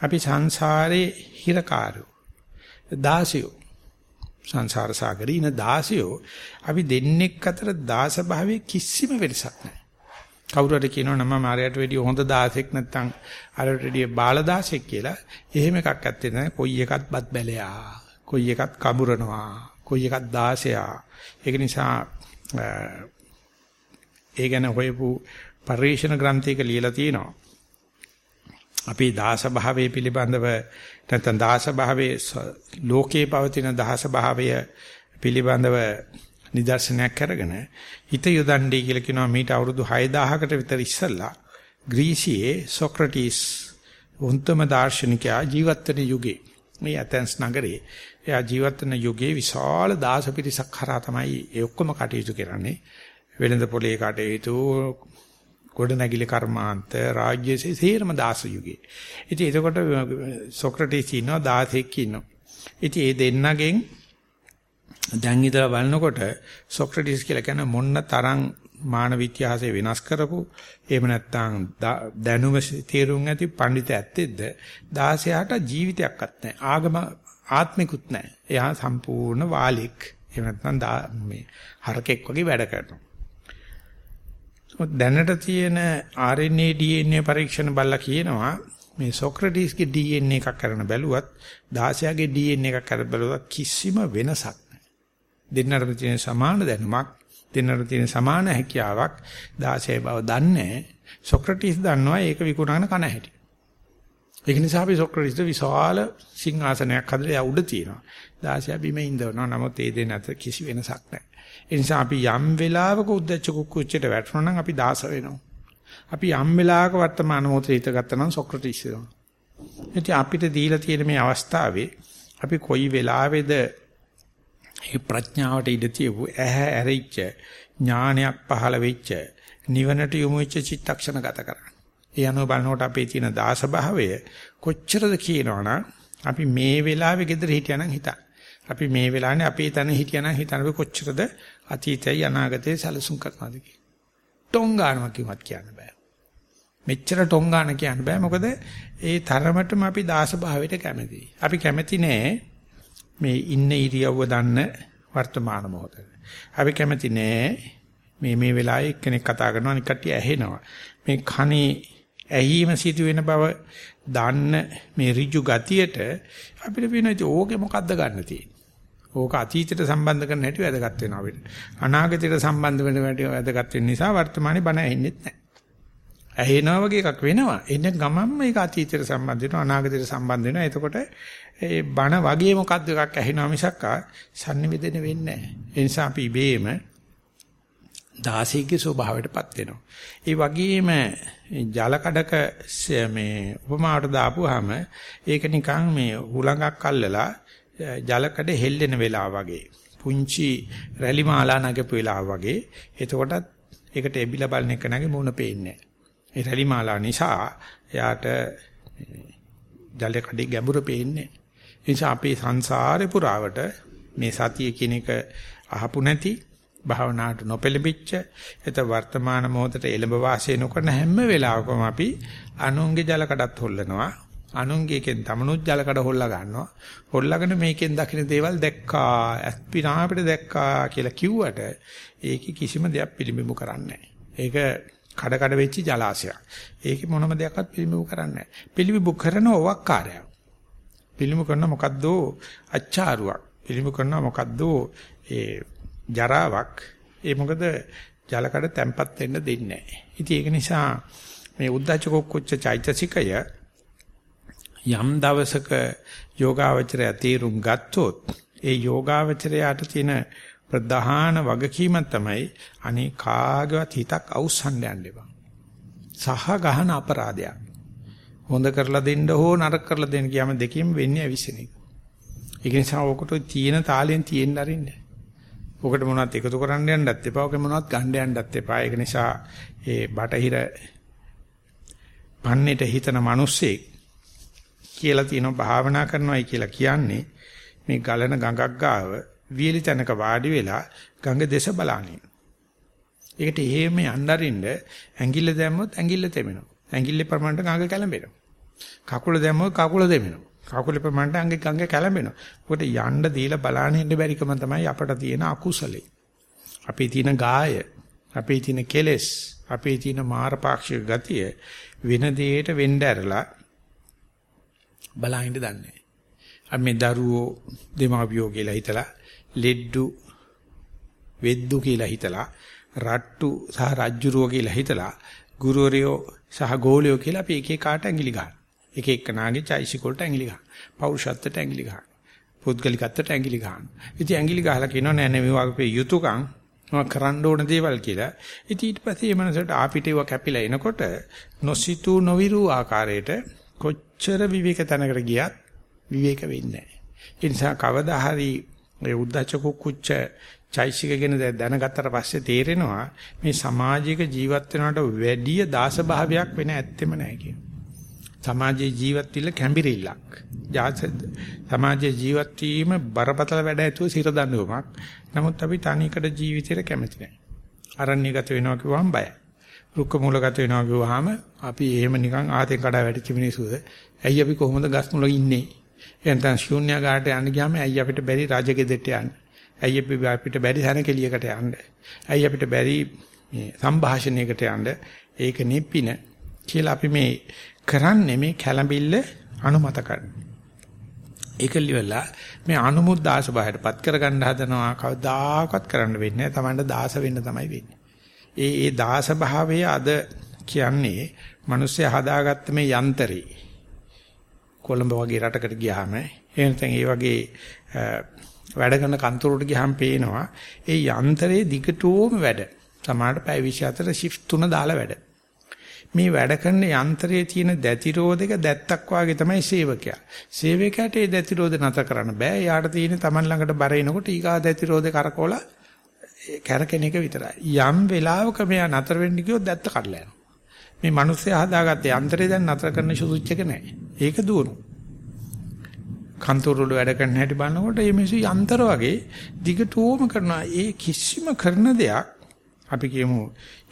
අපි සංසාරේ හිරකාරයෝ දාසියෝ සංසාර සාගරේ ඉන දාසියෝ අපි දෙන්නෙක් අතර දාස භාවයේ කිසිම වෙනසක් නැහැ. කවුරු හරි කියනවා නම් මම ආරයට වැඩිය හොඳ 16ක් නැත්නම් ආරයට වැඩිය බාල 16ක් කියලා එහෙම එකක් ඇත්තේ නැහැ. කොයි එකත් බත් බැලයා. කොයි එකත් කඹරනවා. කොයි එකත් 16ා. ඒක නිසා ඒ ගැන හොයපු පරිශන ග්‍රන්ථයක ලියලා තියෙනවා. අපේ දාස භාවයේ පිළිබඳව නැත්නම් දාස භාවයේ ලෝකේ පවතින දාස භාවය පිළිබඳව නිදර්ශනයක් කරගෙන හිත යොදන්නේ කියලා කියනවා මීට අවුරුදු 6000කට විතර ඉස්සෙල්ලා ග්‍රීසියේ සොක්‍රටිස් උන්තම දාර්ශනිකයා ජීවත් වෙන යුගයේ මේ ඇතෙන්ස් නගරේ එයා ජීවත් වෙන යුගයේ විශාල දාස පිරිසක් කරා තමයි ඒ ඔක්කොම කටයුතු කරන්නේ වෙළඳ පොලේ කටයුතු ගොඩනැගිලි කර්මාන්ත රාජ්‍යසේ සේරම දාස යුගයේ. ඉතින් එතකොට සොක්‍රටිස් ඉන්නවා 16ක් ඉන්නවා. ඉතින් මේ දෙන්නගෙන් දැන් ඉතලා බලනකොට සොක්‍රටිස් කියලා කියන මොන්න තරම් මානව ඉතිහාසය වෙනස් කරපු එහෙම නැත්නම් දැනුම තේරුම් ඇති පඬිත ඇත්තෙද්ද 16ට ජීවිතයක්වත් නැහැ. ආගම ආත්මිකුත් නැහැ. එයා සම්පූර්ණ වාලික්. එහෙම නැත්නම් මේ හරකෙක් වගේ වැඩ කරනවා. දැනට තියෙන RNA DNA පරීක්ෂණ බලලා කියනවා මේ සොක්‍රටිස්ගේ DNA එකක් කරන බැලුවත් 16ගේ DNA එකක් කරලා බැලුවත් කිසිම වෙනසක් නැහැ. දෙන්නටම තියෙන සමාන දැනුමක්, දෙන්නට තියෙන සමාන හැකියාවක් 16 බව දන්නේ සොක්‍රටිස් දන්නවා ඒක විකුණන කන හැටි. ඒක නිසා අපි සොක්‍රටිස්ට විශාල සිංහාසනයක් හදලා උඩ තියෙනවා. 16 බිම ඉඳවනවා. නමුත් ඒ දෙන්න අතර කිසි වෙනසක් නැහැ. ඒ නිසා අපි යම් වෙලාවක උද්දච්ච කුක්කුච්චට වැටුණා නම් අපි දාස වෙනවා. අපි යම් වෙලාවක වර්තමාන මොහොතේ හිත ගත්තා නම් සොක්‍රටිස් වෙනවා. ඉතින් අපිට දීලා තියෙන මේ අවස්ථාවේ අපි කොයි වෙලාවේද මේ ප්‍රඥාවට ඉඩ තියපු ඇහැ ඇරිච්ච ඥානයක් පහළ වෙච්ච නිවනට යොමු වෙච්ච චිත්තක්ෂණ ගත කරන්නේ. ඒ අනුව බලනකොට අපේ තියෙන දාස භාවය කොච්චරද කියනවනම් අපි මේ වෙලාවේ gedara හිටියානම් හිතන්න. අපි මේ වෙලාවේ අපේ තන හිටියානම් හිතන්න අපි කොච්චරද අතීතයයි අනාගතයයි සැලසුම් කරනවාද කියලා. ටොංගානවා කිව්වත් කියන්න බෑ. මෙච්චර ටොංගාන කියන්න බෑ මොකද ඒ තරමටම අපි දාස භාවයට කැමතියි. අපි කැමති නෑ මේ ඉන්න ඉරියව්ව දන්න වර්තමාන මොහොතේ. අපි කැමති නෑ මේ මේ වෙලාවේ එක්කෙනෙක් කතා කරනවා අනික කට්ටිය ඇහෙනවා. මේ කනේ ඇහිම සිදු වෙන බව දන්න මේ ඍජු ගතියට අපිට වෙන ඉතින් ඕකේ මොකද්ද ගන්න තියෙන්නේ. ඕක අතීතයට සම්බන්ධ කරන හැටි වැදගත් වෙනවා අපිට. අනාගතයට සම්බන්ධ වෙන හැටි වැදගත් වෙන නිසා වර්තමානයේ බණ ඇහෙන්නේ නැහැ. ඇහෙනවා වගේ එකක් වෙනවා. එන්නේ ගමම්ම ඒක අතීතයට සම්බන්ධ වෙනවා අනාගතයට සම්බන්ධ වෙනවා. එතකොට ඒ බණ වගේ මොකද්ද එකක් ඇහෙනවා මිසක් සම්නිවේදනය වෙන්නේ නැහැ. ඒ නිසා අපි ඉබේම දාසීගේ ස්වභාවයටපත් වෙනවා. ඒ වගේම ජල කඩක මේ උපමාවට දාපුවාම ඒක නිකන් මේ හුලඟක් අල්ලලා ජල කඩ හෙල්ලෙන වෙලාව වගේ. පුංචි රැලි මාලා නැගපු වෙලාව වගේ. එතකොටත් ඒකට එබිලා බලන එක නැගේ මුණ පේන්නේ ඒ රැලි මාලා නිසා එයාට ජල කඩේ ගැඹුර පේන්නේ. ඒ නිසා අපේ සංසාරේ පුරාවට මේ සතිය කියන එක අහපු නැති භාවනාවට නොපෙළඹිච්ච එත වර්තමාන මොහොතට එළඹ වාසය නොකරන හැම වෙලාවකම අපි අනුන්ගේ ජල කඩත් හොල්ලනවා. අනුන්ගේකෙන් තමනුත් ජල කඩ හොල්ලා ගන්නවා. හොල්ලාගෙන මේකෙන් දකින්න දේවල් දැක්කා ඇස්පිනා අපිට දැක්කා කියලා කිව්වට ඒකේ කිසිම දෙයක් පිළිඹු කරන්නේ ඒක කඩ කඩ වෙච්ච ජලාශයක්. ඒකේ මොනම දෙයක්වත් පිළිඹු කරන්නේ නැහැ. පිළිඹු කරන ඔවක්කාරයක් පිළිඹු කරන මොකද්ද අච්චාරුවක්. පිළිඹු කරන මොකද්ද ඒ ජරාවක්. ඒ මොකද ජලකඩ තැම්පත් වෙන්න දෙන්නේ නැහැ. ඉතින් ඒක නිසා මේ උද්දච්ච කුච්ච චෛතසිකය යම් දවසක යෝගාවචරය තීරුම් ගත්තොත් ඒ යෝගාවචරයට තියෙන ප්‍රධාන වගකීම තමයි අනේ කාගවත් හිතක් අවුස්සන්න යන්න එපා. සහ ගහන අපරාධයක්. හොඳ කරලා දෙන්න හෝ නරක කරලා දෙන්න කියම දෙකෙන් වෙන්නේ අවිසෙන එක. ඒක නිසා ඔකට තියෙන තාලෙන් තියෙන්න අරින්න. ඔකට මොනවත් එකතු කරන්න යන්නත් එපා. ඔක මොනවත් ගන්න යන්නත් එපා. ඒක නිසා ඒ බටහිර පන්නේට හිතන මිනිස්සෙක් කියලා තියෙනවා භාවනා කරනවායි කියලා කියන්නේ මේ ගලන ගඟක් ගාව වියලි තැනක වාඩි වෙලා ගඟ දෙස බලන්නේ. ඒකට එහෙම යන්නරින්ද ඇඟිල්ල දැම්මොත් ඇඟිල්ල තෙමෙනවා. ඇඟිල්ලේ ප්‍රමාණයට ගඟ කැළඹෙනවා. කකුල දැම්මොත් කකුල දෙමෙනවා. කකුලේ ප්‍රමාණයට අංගේ ගංගේ කැළඹෙනවා. මොකද යන්න දීලා බලන්න ඉන්න බැරිකම තමයි අපට තියෙන අකුසලේ. අපේ තියෙන ගාය, අපේ තියෙන කෙලෙස්, අපේ තියෙන මාරපාක්ෂික ගතිය වෙන දෙයකට වෙන්න ඇරලා බලහින්ද දන්නේ. අපි මේ දරුවෝ දෙමාපියෝ කියලා හිතලා ලෙඩ්ඩු වෙද්දු කියලා හිතලා රට්ටු සහ රජ්ජුරුව කියලා හිතලා ගුරුවරයෝ සහ ගෝලියෝ කියලා අපි එක එක කාට ඇඟිලි ගන්නවා. එක එක නාගේ චෛසිකොල්ට ඇඟිලි ගන්නවා. පෞරුෂත්වයට ඇඟිලි ගන්නවා. පුද්ගලිකත්වයට ඇඟිලි ගන්නවා. ඉතින් ඇඟිලි ගහලා කියනවා නෑ නෑ මේවා අපේ යුතුයකම් මම කරන්න ඕන දේවල් කියලා. ඉතින් ඊට පස්සේ මේ මනසට ආපිටේව කැපිලා එනකොට නොසිතූ නොවිරු ආකාරයට කොච්චර විවේක තැනකට ගියත් විවේක වෙන්නේ නැහැ. ඒ නිසා කවදා හරි මේ උද්දච්ච කුච්ච චෛසික ගැන දැනගත්තට පස්සේ තේරෙනවා මේ සමාජික ජීවත් වෙනවට වැඩිය දාස භාවයක් වෙන ඇත්තෙම නැහැ කියන. සමාජයේ ජීවත් වෙilla කැඹිරිල්ලක්. සමාජයේ ජීවත් වීම බරපතල වැඩ ඇතුව සිර දඬුවමක්. නමුත් අපි තනිකඩ ජීවිතේට කැමති නැහැ. අරණ්‍යගත වෙනවා කිව්වම බයයි. රුක්ක මූලගත වෙනවා කිව්වහම අපි එහෙම නිකන් ආතෙන් කඩා වැටිච්ච මිනිස්සුද? ඇයි අපි කොහොමද ගස් මුල ඉන්නේ? එහෙනම් ශූන්‍යagaraට යන්න ගියාම ඇයි අපිට බැරි රාජගෙදෙට්ට යන්න? ඇයි අපිට බැරි සැනකෙලියකට යන්න? ඇයි අපිට බැරි මේ සංഭാෂණයකට යන්න? ඒක නිප්පින කියලා අපි මේ කරන්නේ මේ කැළඹිල්ල අනුමත කරන්නේ. ඒක liwala මේ අනුමුත් දාස බහයටපත් කරගන්න හදනවා කවදාකවත් කරන්න වෙන්නේ නැහැ. Tamanda දාස වෙන්න තමයි වෙන්නේ. ඒ ඒ දාස භාවය අද කියන්නේ මිනිස්සු හදාගත්ත මේ යන්ත්‍රේ. කොළඹ වගේ රටකට ගියාම එහෙනම් ඒ වගේ වැඩ කරන කන්තරුවට ගියාම පේනවා ඒ යන්ත්‍රයේ දිගටම වැඩ. සමහරට පැය 24 shift තුන දාලා වැඩ. මේ වැඩ කරන යන්ත්‍රයේ තියෙන දැතිරෝධක දැත්තක් වාගේ තමයි සේවකයා. සේවකයාට ඒ දැතිරෝධ නැතර කරන්න බෑ. යාට තියෙන Taman ළඟට බර එනකොට ඊගා දැතිරෝධ කරකෝලා කැරකෙන එක විතරයි. යම් වෙලාවක මෙයා නතර වෙන්න ගියොත් දැත්ත කඩලා යනවා. මේ මිනිස්සයා හදාගත්ත යන්ත්‍රය දැන් නතර කරන්න සුදුච්ච එක නැහැ. ඒක දුවනවා. කන්තෝර වල වැඩ කරන හැටි බලනකොට මේ මිනිස්සු යන්ත්‍ර වගේ දිගටම කරනවා. ඒ කිසිම කරන දෙයක් අපි කියමු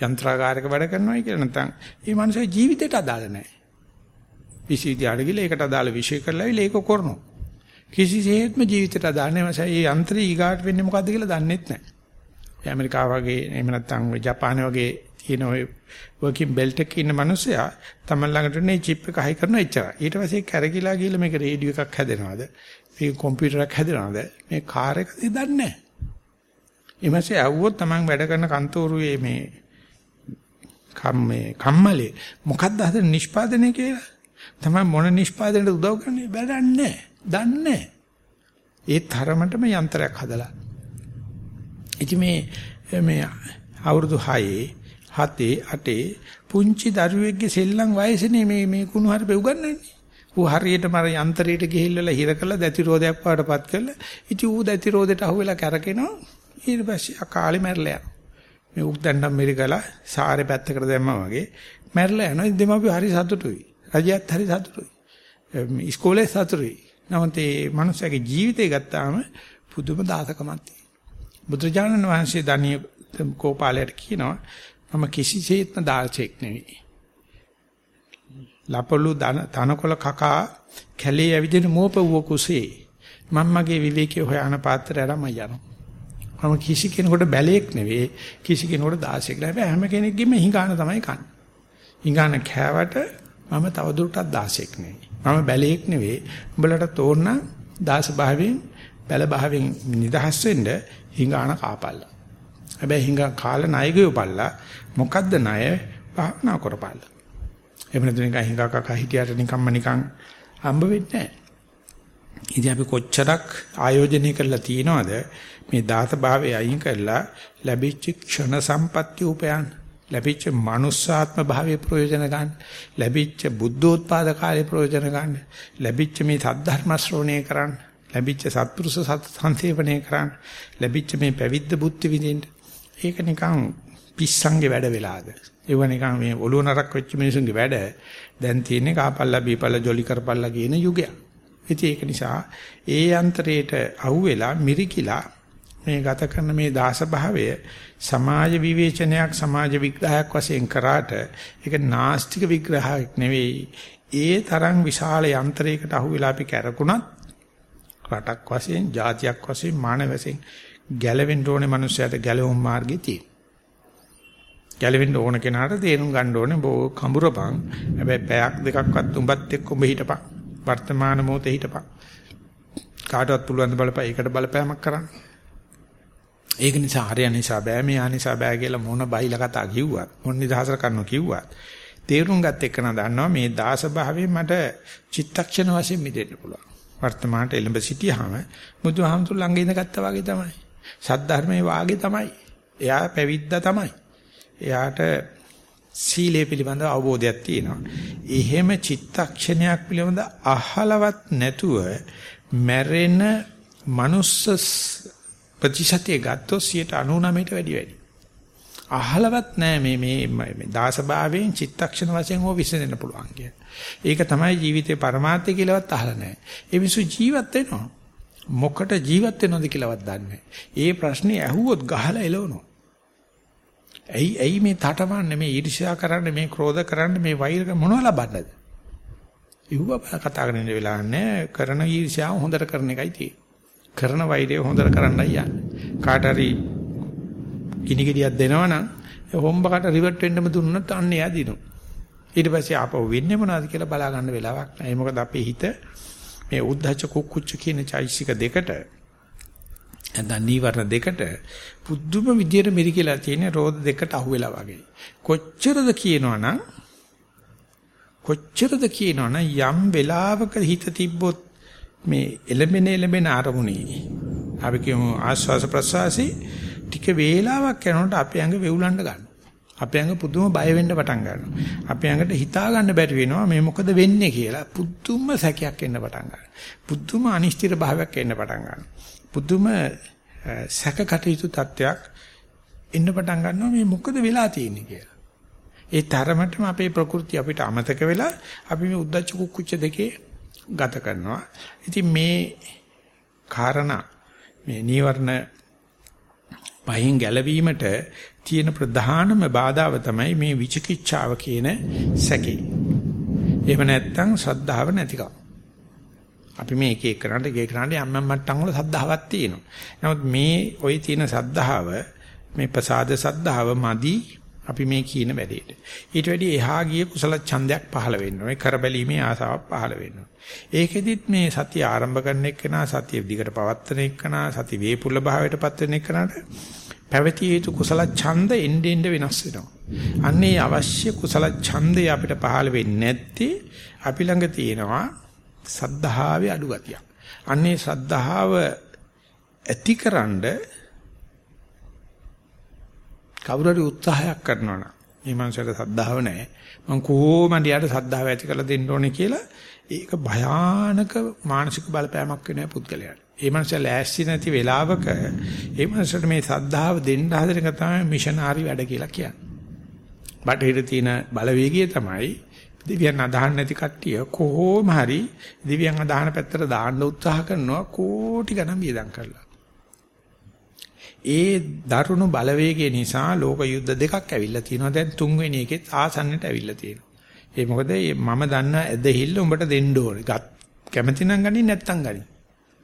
යන්ත්‍රාගාරයක වැඩ කරනවා කියලා නැත්නම් ඒ මනුස්සයා ජීවිතයට අදාළ නැහැ. විශ්වවිද්‍යාලෙ ගිහලා ඒකට අදාළ විෂය කරලා ඒක කරනවා. කිසිසේත්ම ජීවිතයට අදාළ නැහැ. මේ යන්ත්‍රය ඊගාට වෙන්නේ මොකද්ද කියලා දන්නෙත් නැහැ. ඇමරිකාව වගේ එහෙම නැත්නම් ජපාන වගේ තියෙන ඔය වර්කින් බෙල්ට් එකේ ඉන්න මිනිස්සයා තමයි ළඟට නේ චිප් එක හයි කරනවා එච්චරයි. ඊට පස්සේ කැරකිලා ගිහලා මේක රේඩියෝ එකක් හැදෙනවද? මේක කම්පියුටරයක් හැදෙනවද? මේ කාර් එකද දන්නේ නැහැ. ඊමසේ ඇව්වොත් Taman වැඩ කරන කන්තෝරුවේ මේ කම්මේ කම්මලේ මොකද්ද හදන නිෂ්පාදනය කියලා? තමයි මොන නිෂ්පාදනයට උදව් කරන්නේ? වැඩන්නේ දන්නේ ඒ තරමටම යන්ත්‍රයක් හදලා. ඉතින් මේ මේ අවුරුදු 6 7 8 පුංචි දරුවෙක්ගේ සෙල්ලම් වයසනේ මේ මේ කුණු හරි උගන්වන්නේ. ඌ හරියටම අර යන්ත්‍රයට ගිහිල්ලා හිර කරලා දැතිරෝධයක් පාඩපත් කරලා ඉතින් ඌ දැතිරෝධයට අහුවෙලා කරකිනවා ඊට පස්සේ අකාලේ මැරලා යනවා. මේ උක් දණ්ඩම් මෙරිකලා සාරේ පැත්තකට දැම්මා වගේ මැරලා යනවා. ඉතින් දෙමාපිය හරි සතුටුයි. රජයත් හරි සතුටුයි. ඉස්කෝලේ සතුටුයි. නමුත් මේ මනුස්සයාගේ ජීවිතය ගත්තාම පුදුම දාසකමක් තියෙනවා. බුදුජානන වහන්සේ දණිය කෝපාලයට කියනවා මම කිසිසේත්ම දාල්චෙක් නෙවෙයි. ලපලු තනකොළ කකා කැලේ ඇවිදින මෝපවුව කුසේ මම මගේ විවේකයේ හොයන පාත්‍රය අරම යනවා. මම කිසි කෙනෙකුට බැලේක් නෙවෙයි කිසි කෙනෙකුට දාසෙක් නෙවෙයි හැම කෙනෙක්ගෙම හිඟාන තමයි කන්නේ. හිඟාන කෑවට මම තවදුරටත් දාසෙක් නෙවෙයි. මම බැලේක් නෙවෙයි. උඹලට තෝරන දාස භාවයෙන් බැල භාවයෙන් නිදහස් වෙන්න හිඟාන කාපල්ලා. හැබැයි හිඟා කාල ණයගයෝ පල්ලා මොකද්ද ණය භාවනා කරපල්ලා. එහෙම නැත්නම් නිකන් හිඟා කකා හිටියට නිකම්ම නිකන් හම්බ වෙන්නේ නැහැ. ඉතින් අපි කොච්චරක් ආයෝජනය කරලා තියනවද මේ දාත භාවය අයින් කරලා ලැබිච්ච ක්ෂණ සම්පත්‍ය උපයන් ලැබිච්ච මනුස්සාත්ම භාවයේ ප්‍රයෝජන ගන්න ලැබිච්ච බුද්ධෝත්පාද කාලේ ප්‍රයෝජන ගන්න ලැබිච්ච මේ සද්ධර්ම ශ්‍රවණය කරන්න ලැබිච්ච සත්පුරුෂ සංසේවණය කරන්න ලැබිච්ච මේ පැවිද්ද බුද්ධ විදින්න ඒක නිකන් පිස්සන්ගේ වැඩ වෙලාද ඒව නිකන් මේ ඔළුව නරක් වෙච්ච මිනිසුන්ගේ වැඩ. දැන් තියෙන්නේ කාපල්ලා බීපල්ලා ජොලි කරපල්ලා කියන යුගයක්. ඉතින් ඒක නිසා ඒ යන්ත්‍රයට අහුවෙලා මිරිකිලා මේ ගත කරන මේ දාස භාවය සමාජ විවේචනයක් සමාජ විග්‍රහයක් වශයෙන් කරාට ඒක නාස්තික විග්‍රහයක් නෙවෙයි. ඒ තරම් විශාල යන්ත්‍රයකට අහුවෙලා අපි කැරකුණත් රටක් වශයෙන් ජාතියක් වශයෙන් මානව වශයෙන් ගැලවෙන්න ඕනේ මිනිස්සයාට ගැලවුම් මාර්ගය තියෙනවා. ගැලවෙන්න ඕන කෙනාට තේරුම් ගන්න ඕනේ බෝ කඹරපන්. හැබැයි පැයක් දෙකක්වත් උඹත් එක්ක උඹ හිටපන්. වර්තමාන මොහොතේ හිටපන්. කාටවත් පුළුවන් ද බලපෑ ඒකට බලපෑමක් කරන්න. ඒක නිසා හරිය නිසා බෑ මේ ආනිසා බෑ කියලා මොන බයිලා කතා කිව්වත් මොන නිදහසර කරනවා කිව්වත් තේරුම් ගත්ත එක්කන දන්නවා මේ දාස භාවයෙන් මට චිත්තක්ෂණ වශයෙන් මිදෙන්න පුළුවන්. වර්තමානට එළඹ සිටියාම බුදුහාමුදුරු ළඟ ඉඳගත්තා වගේ තමයි. සද්ධර්මයේ වාගේ තමයි. එයා පැවිද්දා තමයි. එයාට සීලය පිළිබඳ අවබෝධයක් තියෙනවා. එහෙම චිත්තක්ෂණයක් පිළිබඳ අහලවත් නැතුව මැරෙන මනුස්ස ප්‍රතිශතය ගත්තොත් 99ට වැඩි වැඩි. අහලවත් නෑ මේ මේ දාසභාවයෙන් චිත්තක්ෂණ වශයෙන් හෝ විසඳෙන්න පුළුවන් කිය. ඒක තමයි ජීවිතේ පරමාර්ථය කියලාවත් අහලා නෑ. ඒ මිනිස්සු ජීවත් වෙනවා. මොකට ජීවත් වෙනවද කියලාවත් දන්නේ ඒ ප්‍රශ්නේ ඇහුවොත් ගහලා එලවනවා. ඇයි ඇයි මේ තටමන්නේ මේ ඊර්ෂ්‍යා කරන්නේ මේ ක්‍රෝධ කරන්නේ මේ වෛර මොනව ලබන්නද? ඉව්ව කතා කරන්න වෙලා නැහැ. කරන ඊර්ෂ්‍යාව හොඳට කරන එකයි තියෙන්නේ. කරන වෛරය හොඳට කරන්නයි යන්නේ. කාට හරි කිනි ගෙඩියක් දෙනවනම් හොම්බකට රිවර්ට් වෙන්නම දුන්නොත් අන්න එයා දිනුම්. ඊට පස්සේ ආපහු වෙන්නේ මොනවද කියලා බලා ගන්න වෙලාවක් නැහැ. මොකද අපේ හිත මේ උද්ධච්ච කුක්කුච්ච කියන චෛසික දෙකට නැත්නම් නීවරණ දෙකට පුදුම විදියට මෙරිකලා තියෙන රෝද දෙකට අහුවෙලා වගේ. කොච්චරද කියනවනම් කොච්චරද කියනවනම් යම් වෙලාවක හිත තිබ්බොත් මේ එළඹෙන එළඹෙන අරමුණේ අපි කියමු ආස්වාස ප්‍රසවාසී ටික වේලාවක් යනකොට අපේ ඇඟ වෙවුලන්න ගන්නවා. අපේ ඇඟ පුදුම බය වෙන්න පටන් ගන්නවා. අපේ ඇඟට හිතා ගන්න බැරි වෙනවා මේ මොකද වෙන්නේ කියලා. පුදුම සැකයක් එන්න පටන් ගන්නවා. පුදුම අනිශ්චිත භාවයක් එන්න පටන් ගන්නවා. පුදුම සැක කටයුතු තත්ත්වයක් එන්න පටන් ගන්නවා මේ මොකද වෙලා තියෙන්නේ කියලා. ඒ තරමටම අපේ ප්‍රകൃති අපිට අමතක වෙලා අපි මේ උද්දච්ච කුක්කුච්ච දෙකේ ගත කරනවා. ඉතින් මේ කාරණා මේ නීවරණ පහෙන් ගැලවීමට තියෙන ප්‍රධානම බාධාව තමයි මේ විචිකිච්ඡාව කියන සැකේ. එහෙම නැත්නම් ශ්‍රද්ධාව නැතිකම. අපි මේ එක එක කරාට එක එක කරාට යම් යම් මට්ටම් වල සද්ධාවක් තියෙනවා. නමුත් මේ ওই තියෙන සද්ධාව මේ ප්‍රසාද සද්ධාව මදි අපි මේ කියන වැඩේට. ඊට වැඩි එහා ගිය කුසල ඡන්දයක් පහළ වෙන්න ඕනේ. කරබැලීමේ ආසාවක් පහළ වෙන්න ඕනේ. ඒකෙදිත් මේ සතිය ආරම්භ කරන එක්කනා සතිය දිගට පවත්වන එක්කනා සති වේපුල්ල භාවයටපත් වෙන එක්කනාට පැවතිය යුතු කුසල ඡන්ද එන්නේ එන්නේ වෙනස් වෙනවා. අන්නේ අවශ්‍ය කුසල ඡන්දය අපිට පහළ වෙන්නේ නැත්තේ අපි ළඟ තියෙනවා සද්ධාවේ අඩු ගතියක්. අන්නේ සද්ධාව ඇතිකරනද කවුරු හරි උත්සාහයක් කරනවා නම් මේ මනුස්සයට සද්ධාව නැහැ. මං කොහොමද යාට සද්ධාව ඇති කරලා දෙන්න ඕනේ කියලා ඒක භයානක මානසික බලපෑමක් වෙනවා පුද්ගලයාට. ඒ මනුස්සයා ලෑස්ති නැති වෙලාවක ඒ මනුස්සයට මේ සද්ධාව දෙන්න හදන එක තමයි මිෂනාරි වැඩ කියලා කියන්නේ. බටහිර තියෙන බලවේගය තමයි දෙවියන් අදහන් නැති කට්ටිය කොහොම හරි දෙවියන් අදහන පැත්තට දාන්න උත්සාහ කරනවා කෝටි ගණන් වියදම් කරලා. ඒ දරුණු බලවේගය නිසා ලෝක යුද්ධ දෙකක් ඇවිල්ලා තියෙනවා. දැන් තුන්වෙනි එකෙත් ආසන්නට ඇවිල්ලා තියෙනවා. ඒ මොකද මම දන්න ඇදහිල්ල උඹට දෙන්න ඕනේ. කැමති නම් ගනි නැත්තම් ගනි.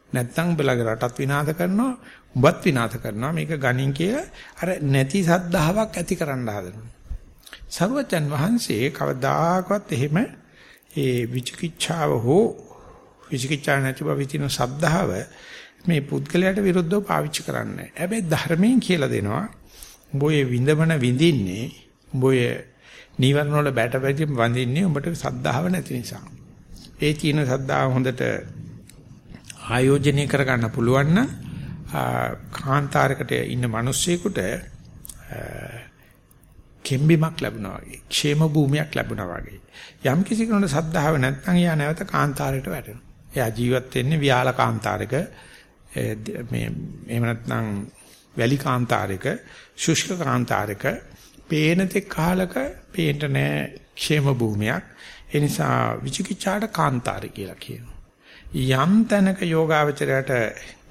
නැත්තම් උඹලගේ රටත් විනාශ කරනවා, උඹත් විනාශ කරනවා. මේක ගනින් කියලා අර නැති සද්ධාාවක් ඇති කරන්න හදනවා. සරුවචන් වහන්සේ කවදාකවත් එහෙම ඒ විචිකිච්ඡාව හෝ විචිකිච්ඡා නැති බව විතින සද්ධාව මේ පුද්ගලයාට විරුද්ධව පාවිච්චි කරන්නේ. හැබැයි ධර්මයෙන් කියලා දෙනවා. උඹේ විඳවන විඳින්නේ උඹේ නීවරණ වල බැට බැටි වඳින්නේ උඹට සද්ධාව නැති නිසා. ඒ තියෙන සද්ධාව හොඳට ආයෝජනය කරගන්න පුළුවන් නම් කාන්තාරයකට ඉන්න මිනිස්සෙකුට කෙම්බිමක් ලැබුණා වගේ, ക്ഷേම භූමියක් ලැබුණා වගේ. යම් කිසි කෙනෙකුට සද්ධාව නැත්නම් එයා නැවත කාන්තාරයට වැටෙනවා. එයා ජීවත් වෙන්නේ වියාල කාන්තාරයක මේ එහෙම නැත්නම් වැලි කාන්තාරයක, ශුෂ්ක කාන්තාරයක පේන තෙක් කාලක පේන්න නැහැ ക്ഷേම භූමියක්. ඒ නිසා විචිකිච්ඡාට කාන්තාරය කියලා කියනවා. යම් තැනක යෝගාවචරයට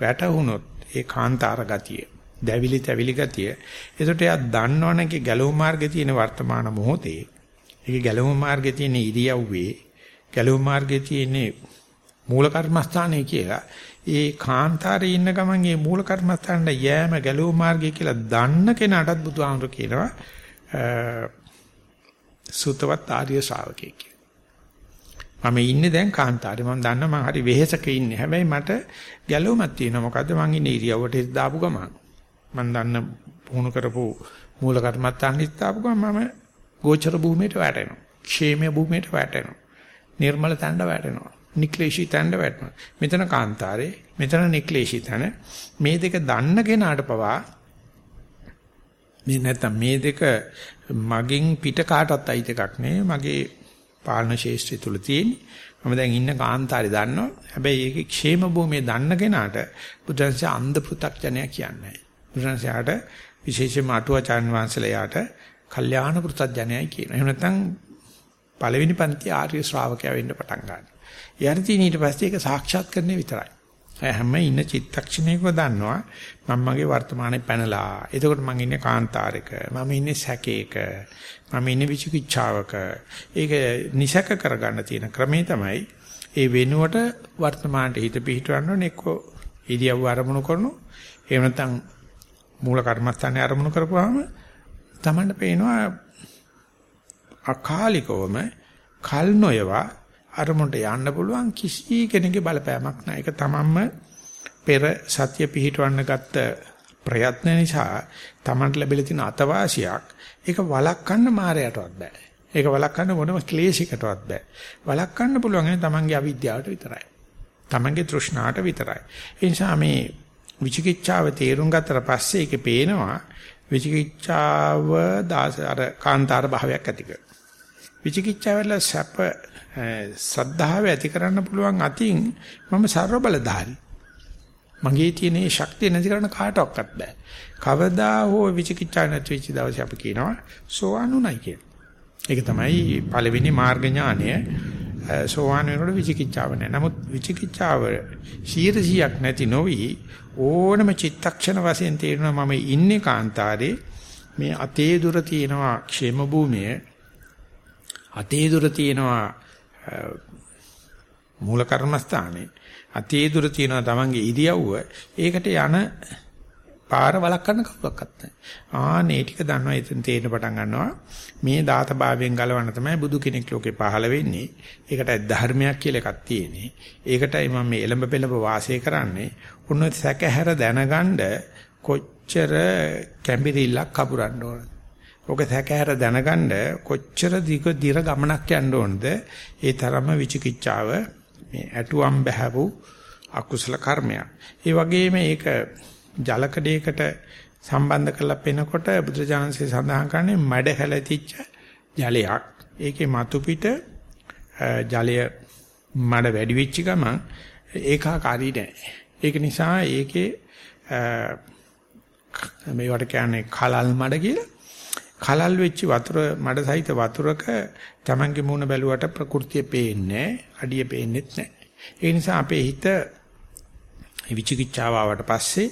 වැටහුනොත් ඒ කාන්තාර ගතිය දැවිලි තැවිලි ගතිය. ඒකට එයා දන්නවනේ ගැලවුම් මාර්ගයේ තියෙන වර්තමාන මොහොතේ. ඒක ගැලවුම් මාර්ගයේ තියෙන ඉරියව්වේ ගැලවුම් මාර්ගයේ තියෙන මූල කර්මස්ථානයේ කියලා. ඒ කාන්තාරේ ඉන්න ගමන් මේ මූල කර්මස්ථානට යෑම ගැලවුම් මාර්ගය කියලා දන්න කෙනාටත් බුදුහාමුදුර කියනවා සුතවත් ආර්ය ශ්‍රාවකයෙක්. මම ඉන්නේ දැන් කාන්තාරේ මම දන්නවා මම හරි වෙහෙසක ඉන්නේ. හැබැයි මට ගැළවුමක් තියෙනවා. මොකද්ද මං ඉන්නේ ඉරියව්වට දාපු ගමන්. මම දන්න පුහුණු කරපු මූල කර්මත්තාන් හිතාපු ගමන් මම ගෝචර භූමියට වැටෙනවා. ക്ഷേමීය භූමියට වැටෙනවා. නිර්මල තණ්ඩ වැටෙනවා. නික්ලේශී තැනට වැටෙනවා. මෙතන කාන්තාරේ, මෙතන නික්ලේශී තැන. මේ දෙක දන්න කෙනාට පවා මේ නැත්තම් මේ දෙක මගෙන් පිට කාටවත් අයිති එකක් නෙවෙයි. මගේ පාලන ශේෂ්ත්‍රය තුල තියෙන. මම දැන් ඉන්න කාන්තාරේ දන්නවා. හැබැයි ඒකේ ക്ഷേම භූමිය දන්න කෙනාට බුදුන්සේ අන්ධ පෘ탁ජනයා කියන්නේ. බුදුන්සයාට විශේෂයෙන්ම අටුවාචාන් වහන්සේලාට කල්යාණ පෘ탁ජනයයි කියනවා. එහෙම නැත්නම් පළවෙනි පන්ති ආර්ය ශ්‍රාවකයා වෙන්න පටන් ගන්නවා. ඊට ඊට පස්සේ ඒක සාක්ෂාත් කරන්නේ විතරයි. හැම ඉන්න චිත්තක්ෂණයකම දන්නවා මම මගේ වර්තමානයේ පැනලා. එතකොට මම ඉන්නේ කාන්තාරයක. මම ඉන්නේ සැකේක. මම ඉන්නේ විචිකිච්ඡාවක. ඒක නිසක කරගන්න තියෙන ක්‍රමේ තමයි ඒ වෙනුවට වර්තමානට හිත පිහිටවන්න ඕනේ එක්ක ඉරියව්ව අරමුණු කරනවා. එහෙම නැත්නම් මූල කර්මස්ථානේ අරමුණු කරපුවාම තමන්ට පේනවා අකාලිකවම කල් නොයවා අරමුණට යන්න පුළුවන් කිසි කෙනෙකුගේ බලපෑමක් නැහැ. ඒක තමන්ම පෙර සත්‍ය පිහිටවන්න ගත්ත ප්‍රයත්න නිසා තමන්ට ලැබිලා තියෙන අතවාසියක් ඒක වළක්වන්න මායයටවත් බෑ. ඒක වළක්වන්න මොනම ක්ලේශයකටවත් බෑ. වළක්වන්න පුළුවන් තමන්ගේ අවිද්‍යාවට විතරයි. තමන්ගේ තෘෂ්ණාවට විතරයි. ඒ නිසා මේ විචිකිච්ඡාව තේරුම් ගත්තට පස්සේ ඒකේ පේනවා විචිකිච්ඡාව දාස අර කාන්තාර භාවයක් ඇති කර. විචිකිච්ඡාවල සැප සද්ධාව ඇති කරන්න පුළුවන් අතින් මම ਸਰව බලධාරී. මගේ තියෙන මේ ශක්තිය නැති කරන කාටවත් බෑ. කවදා හෝ විචිකිච්ඡා නැති වෙච්ච දවසේ අපි කියනවා සෝවාන් උනායි කියලා. ඒක තමයි පළවෙනි මාර්ග ඥානය. සෝවාන් වෙනකොට විචිකිච්ඡාව නැහැ. නමුත් විචිකිච්ඡාව 100%ක් නැති නොවි ඕනම චිත්තක්ෂණ වශයෙන් තේරෙනවා මම ඉන්නේ කාන්තාරේ මේ අතේ දුර තියෙනවා ക്ഷേම භූමිය. අතේ දුර තියෙනවා මූල කර්මස්ථානේ අතේ දුර තියෙනවා තමන්ගේ ඉරියව්ව ඒකට යන පාර වළක්වන්න කවුරක්වත් නැහැ. ආනේ ටික දන්නවා එතෙන් තේරෙන පටන් ගන්නවා. මේ දාත භාවයෙන් ගලවන්න තමයි බුදු කෙනෙක් ලෝකේ පහළ වෙන්නේ. ඒකටයි ධර්මයක් කියලා එකක් තියෙන්නේ. ඒකටයි මම මේ එළඹ පෙළඹ වාසය කරන්නේ. උන්න සැකහැර දැනගන්න කොච්චර කැඹිරිල්ලක් කපුරන්න ඕනද? ඔක සැකහැර දැනගන්න කොච්චර දිග දිර ගමනක් යන්න ඕනද? ඒ තරම විචිකිච්ඡාව මේ ඇටුවම් බහැවු අකුසල කර්මයක්. ඒ වගේම ඒක ජලකඩයකට සම්බන්ධ කරලා පෙනකොට බුදුජානසී සඳහන් කරන්නේ මඩ හැලතිච්ච ජලයක්. ඒකේ මතු පිට ජලය මඩ වැඩි වෙච්ච ගමන් ඒකාකාරී නෑ. ඒක නිසා ඒකේ මේවට කියන්නේ කලල් මඩ කියලා. කලල් වෙච්ච වතුර මඩ සහිත වතුරක Tamange මූණ බැලුවට ප්‍රകൃතිය පේන්නේ අඩිය පේන්නේත් නැහැ. ඒ නිසා අපේ හිත විචිකිච්ඡාව ආවට පස්සේ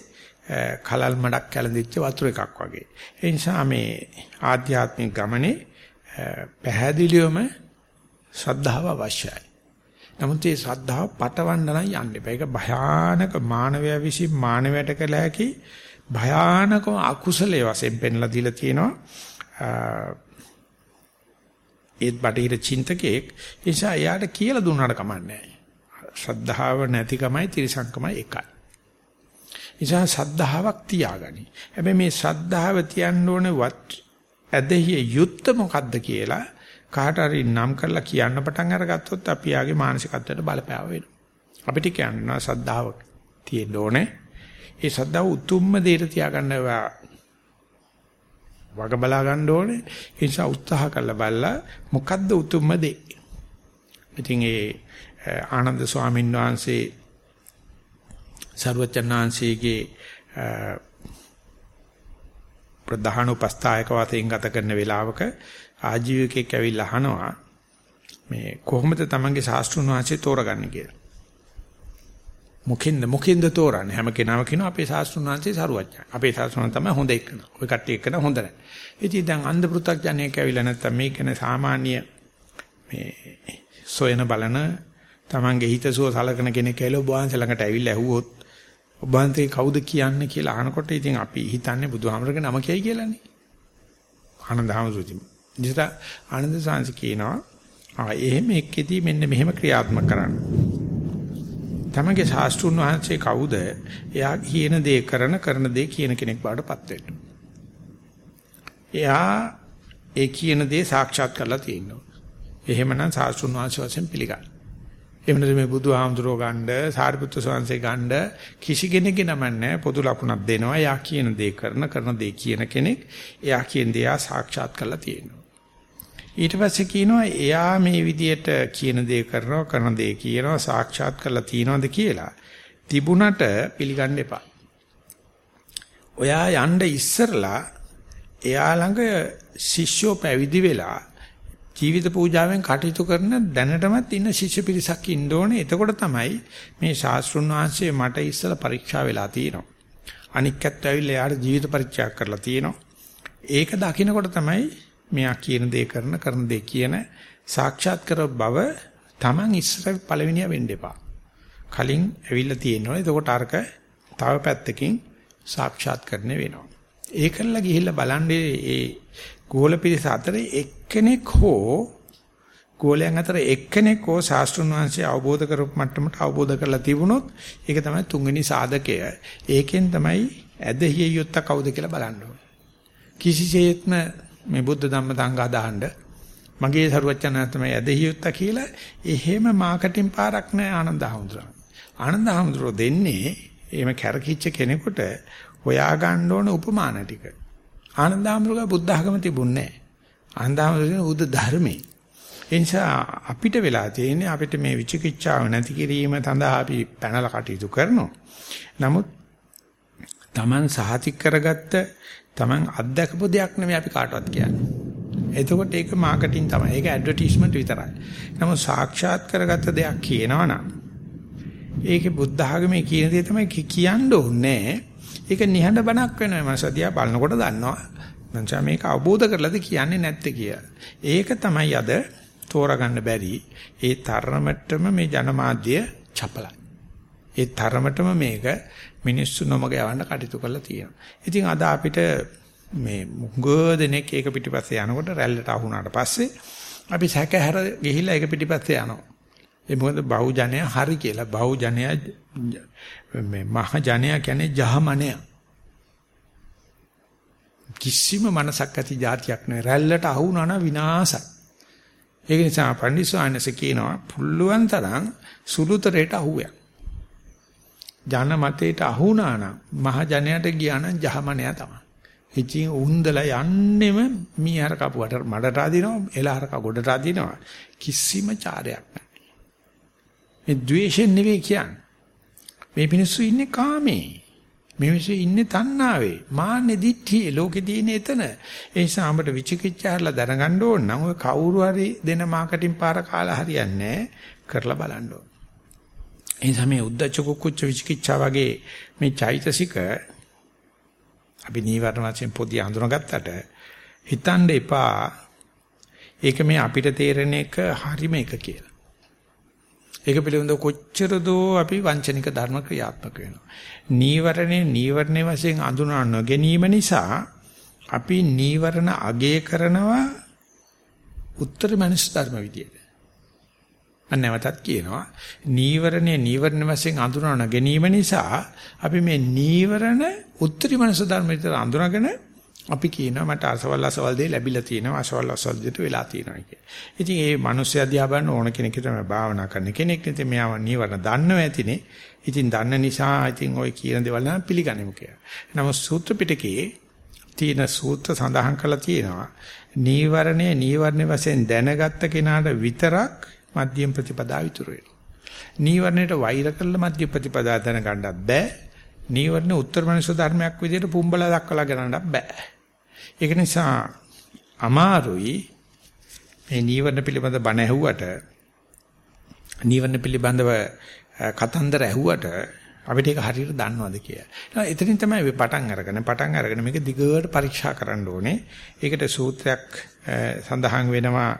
කලල් මඩක් කැළඳිච්ච වතුර එකක් වගේ. ඒ නිසා මේ ආධ්‍යාත්මික ගමනේ පැහැදිලිවම ශ්‍රද්ධාව අවශ්‍යයි. නමුත් මේ ශ්‍රද්ධාව පටවන්න නම් යන්න එපා. ඒක භයානක මානවයා විසින් මානවයට කළ හැකි භයානකම අකුසලයේ වශයෙන් පෙන්ලා දීලා තියෙනවා. ඒත් බටහිර චින්තකෙක් නිසා එයාට කියලා දුන්නාට කමන්නේ නැහැ. ශ්‍රද්ධාව නැතිකමයි තිරසංකමයි එකයි. නිසා ශ්‍රද්ධාවක් තියාගනි. හැබැයි මේ ශ්‍රද්ධාව තියන්න ඕනේ වත් ඇදහිය යුත්ත මොකද්ද කියලා කාට හරි නම් කරලා කියන්න පටන් අරගත්තොත් අපි යාගේ මානසිකත්වයට බලපෑව වෙනවා. අපිට කියනවා ශ්‍රද්ධාව තියෙන්න ඕනේ. ඒ ශ්‍රද්ධාව උතුම්ම දෙයට තියාගන්න වග බලා ගන්න ඕනේ. ඒ නිසා උත්සාහ කරලා බලලා මොකද්ද උතුම්ම දේ. ඉතින් ඒ ආනන්ද ස්වාමීන් වහන්සේ සර්වචන්නාංශයේ ප්‍රධාන උපස්ථායක වශයෙන් ගත කරන වේලාවක ආජීවකෙක් ඇවිල්ලා අහනවා මේ කොහොමද තමන්ගේ ශාස්ත්‍රුන් වහන්සේ තෝරගන්නේ කියලා. මුකින්ද මුකින්ද තෝරන්නේ හැම කෙනාම කියන අපේ ශාස්ත්‍රුන් වහන්සේ සරුවච්චා. අපේ ශාස්ත්‍රුන් තමයි හොඳ එක්කන. ඔය කට්ටිය එක්කන හොඳ නැහැ. ඉතින් දැන් අන්ධ පෘථග්ජනයෙක් ඇවිල්ලා නැත්තම් මේ කියන සාමාන්‍ය මේ සොයන බලන තමන්ගේ හිතසුව සලකන කෙනෙක් ඇවිල්ලා ඔබ වහන්සේ ළඟට ඇවිල්ලා ඇහුවොත් ඔබ වහන්සේ කවුද කියන්නේ කියලා අහනකොට ඉතින් අපි හිතන්නේ බුදුහාමරගේ නම කියයි කියලානේ. ආනන්ද හැමසුති. ඉතින් ආනන්ද සාංශ කියනවා ආ එහෙම එක්කෙදී මෙන්න මෙහෙම ක්‍රියාත්මක කරන්න. තමගේ ශාස්ත්‍රුන් වහන්සේ කවුද? එයා කියන දේ කරන කරන දේ කියන කෙනෙක් බවටපත් වෙන්න. එයා ඒ කියන දේ සාක්ෂාත් කරලා තියෙනවා. එහෙමනම් ශාස්ත්‍රුන් වහන්සේ වශයෙන් පිළිගන්න. එහෙම නැත්නම් මේ බුදුහාමුදුරෝ ගන්න, සාරිපුත්‍ර ස්වාමීන්සේ ගන්න කිසි කෙනෙක්ගේ නම නැහැ. පොදු ලකුණක් දෙනවා. එයා කියන දේ කරන කරන දේ කියන කෙනෙක්. එයා කියන දේ සාක්ෂාත් කරලා තියෙනවා. ඊට පස්සේ කියනවා එයා මේ විදියට කියන දේ කරනවා කරන දේ කියනවා සාක්ෂාත් කරලා තියනවාද කියලා. තිබුණට පිළිගන්න එපා. ඔයා යන්න ඉස්සරලා එයා ළඟ ශිෂ්‍යෝ පැවිදි වෙලා ජීවිත පූජාවෙන් කටයුතු කරන දැනටමත් ඉන්න ශිෂ්‍ය පිරිසක් ඉන්න ඕනේ. එතකොට තමයි මේ ශාස්ත්‍රුන් වහන්සේ මට ඉස්සලා පරීක්ෂා වෙලා තියෙනවා. අනික්කත් ඇවිල්ලා යාට ජීවිත පරීක්ෂා කරලා තියෙනවා. ඒක දකිනකොට තමයි මෙයා කියන දේ කරන කරන දේ කියන සාක්ෂාත් කර බව Taman ඉස්සර පළවෙනිය වෙන්න එපා. කලින් ඇවිල්ලා තියෙනවා. එතකොට අරක තව පැත්තකින් සාක්ෂාත් කරන්න වෙනවා. ඒකල්ලා ගිහිල්ලා බලන්නේ ඒ ගෝල පිරිස අතරේ එක්කෙනෙක් හෝ ගෝලයන් අතර එක්කෙනෙක් හෝ ශාස්ත්‍රුන් වහන්සේ අවබෝධ කරපු මට්ටමට අවබෝධ කරලා තිබුණොත් ඒක තමයි තුන්වෙනි සාධකය. ඒකෙන් තමයි ඇදහිය යුත්ත කවුද කියලා බලන්න ඕනේ. කිසිසේත්ම මේ බුද්ධ ධම්ම සංඝ අදහන්න මගේ සරුවචන තමයි ඇදහියුත්ත කියලා එහෙම මාකටිං පාරක් නෑ ආනන්ද හැමතුරා. ආනන්ද හැමතුරෝ දෙන්නේ එහෙම කැරකිච්ච කෙනෙකුට හොයා ගන්න ඕන උපමාන ටික. ආනන්ද හැමතුරා බුද්ධ ආගම තිබුණේ නෑ. ආනන්ද හැමතුරා බුද්ධ ධර්මයේ. ඒ නිසා අපිට වෙලා තියෙන්නේ අපිට මේ විචිකිච්ඡාව නැති කිරීම සඳහා අපි පැනලා කටයුතු කරනවා. නමුත් Taman සහතික කරගත්ත Taman අත්දකපු දෙයක් නෙමෙයි අපි කාටවත් කියන්නේ. එතකොට ඒක මාකටිං තමයි. ඒක ඇඩ්වර්ටයිස්මන්ට් විතරයි. නමුත් සාක්ෂාත් කරගත්ත දෙයක් කියනවනම් ඒකේ බුද්ධ ආගමේ කියන දේ තමයි කියන්න ඕනේ. ඒක නිහඬ බණක් වෙනවා. මම සදියා බලනකොට දන්නවා. මං මේක අවබෝධ කරලාද කියන්නේ නැත්තේ කියලා. ඒක තමයි අද තෝරගන්න බැරි. ඒ තරමටම මේ ජනමාධ්‍ය චපලයි. ඒ තරමටම මේක මිනිස්සු නොමග යවන්න කටයුතු කරලා තියෙනවා. ඉතින් අද අපිට මේ මුගදෙනෙක් ඒක පිටිපස්සේ යනකොට රැල්ලට අහුණාට පස්සේ අපි සැකහැර ගිහිල්ලා ඒක පිටිපස්සේ යනවා. ඒ මොකද බහුජනය හරි කියලා. බහුජනය මේ මහ ජනය කියන්නේ ජහමනය. කිසිම මනසක් ඇති જાතියක් නෙවෙයි. රැල්ලට අහුණා නම් විනාශයි. ඒක නිසා පන්දිස්වානස කියනවා පුල්ලුවන් තරම් සුළුතරයට අහුවෙක්. ජන මතයට අහුණා නම් මහ ජනයට ගියා නම් ජහමනයා තමයි. ඉතින් උන්දලා යන්නෙම මීහර කපුවට මඩට අදිනවා එලහරක ගොඩට අදිනවා කිසිම චාරයක් නැහැ. මේ ද්වේෂයෙන් නෙවෙයි කියන්නේ. මේ මිනිස්සු ඉන්නේ කාමේ. මේ මිනිස්සු ඉන්නේ තණ්හාවේ. මාන්නේ දිට්ඨියේ ලෝකේ තියෙන එතන. ඒ නිසා අපිට විචිකිච්ඡාරලා දැනගන්න ඕන නම් ඔය කවුරු හරි දෙන මාකටිං පාර කාලා හරියන්නේ කරලා බලන්න ඕන. ඒ නිසා මේ උද්දච්ච කුක්කුච්ච විචිකිච්ඡා වගේ මේ චෛතසික අපි නීවරණ වශයෙන් පොඩි හඳුනාගත්තට හිතන්න එපා ඒක මේ අපිට තේරෙන එක හරිම එක කියලා. ඒක පිළිබඳව කොච්චර දෝ අපි වංචනික ධර්ම ක්‍රියාත්මක වෙනවා. නීවරණේ නීවරණේ වශයෙන් අඳුනා නොගැනීම නිසා අපි නීවරණ අගය කරනවා උත්තර මනස් ධර්ම විදියට. මම නැවතත් කියනවා නීවරණේ නීවරණ වශයෙන් අඳුනන ගැනීම නිසා අපි මේ නීවරණ උත්තරී මනස ධර්ම විතර අඳුනගෙන අපි කියනවා මට අසවල් අසවල් දෙය ලැබිලා තියෙනවා අසවල් අසවල් දෙයට වෙලා තියෙනවා කියලා. ඉතින් ඒ මිනිස්සු අධ්‍යා බලන ඕන කෙනෙක් තමයි භාවනා කරන කෙනෙක්. ඉතින් මෙයාව නීවරණ දන්නව ඇතිනේ. ඉතින් දන්න නිසා ඉතින් ওই කියන දේවල් නම් පිළිගනිමු කියලා. නමුත් සූත්‍ර පිටකයේ තියෙන සූත්‍ර සඳහන් කරලා තියෙනවා නීවරණය නීවරණ වශයෙන් දැනගත්ත කෙනාට විතරක් මධ්‍යම ප්‍රතිපදාව ඉතුරු වෙනවා. නීවරණයට වෛර කළ මධ්‍ය ප්‍රතිපදා දැන ගන්නත් බෑ. නීවරණ උත්තර මනස ධර්මයක් විදිහට පුම්බලා දක්වලා ගන්නත් බෑ. ඒක නිසා අමාරුයි මේ නීවරණ පිළිබඳ බණ ඇහුවට නීවරණ පිළිබඳව කතන්දර ඇහුවට අපිට ඒක හරියට දන්නවද කියලා. එතනින් තමයි අපි පටන් අරගෙන පටන් අරගෙන මේක දිගට පරීක්ෂා කරන්න ඕනේ. ඒකට සූත්‍රයක් සඳහන් වෙනවා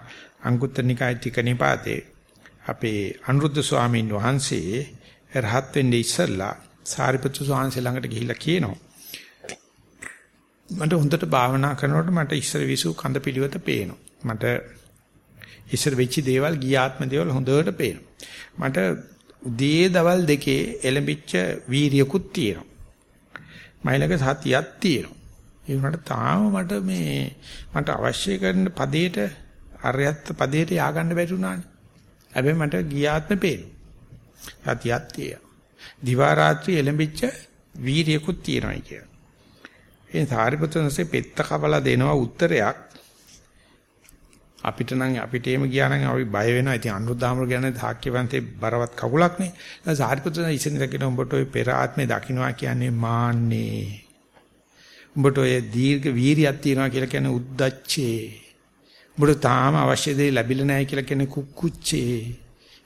අංගුත්තර නිකාය ටික නිපාතේ අපේ අනුරුද්ධ ස්වාමීන් වහන්සේ රහත් වෙන්නේ ඉස්සල්ලා සාරිපුත්තු ස්වාමීන් ළඟට ගිහිල්ලා කියනවා මට හොඳට භාවනා කරනකොට මට ඉස්සර විසු කඳ පිළිවෙත පේනවා. මට ඉස්සර වෙච්ච දේවල් ගියාත්ම දේවල් හොඳට පේනවා. මට උදේ දවල් දෙකේ එළඹිච්ච වීරියකුත් තියෙනවා. මයිලක සතියක් තියෙනවා. ඒ වුණාට තාම මට මේ මට අවශ්‍ය කරන පදේට අරයත් පදේට ය아가න්න බැරි වුණානේ. හැබැයි මට ගියාත්ම පේනවා. සතියක් තියෙනවා. දිවා රාත්‍රී එළඹිච්ච වීරියකුත් තියෙනවායි කියලා. ඒ සාරිපුත්‍රන්සේ පෙත්ත කවලා දෙනවා උත්තරයක්. අපිට නම් අපිට එහෙම ගියා නම් අපි බය වෙනවා. ඉතින් අනුරුද්ධාමර කියන්නේ සාක්‍යවන්තේ බරවත් කකුලක් නේ. සාරිපුත්‍රන් ඉතින් දකින්න උඹට ඔය පෙර ආත්මේ දකින්නවා කියන්නේ මාන්නේ. උඹට ඔය දීර්ඝ වීරියක් තියනවා කියලා කියන්නේ උද්දච්චේ. උඹට තාම අවශ්‍ය දේ ලැබිලා නැහැ කියලා කියන්නේ කුක්කුච්චේ.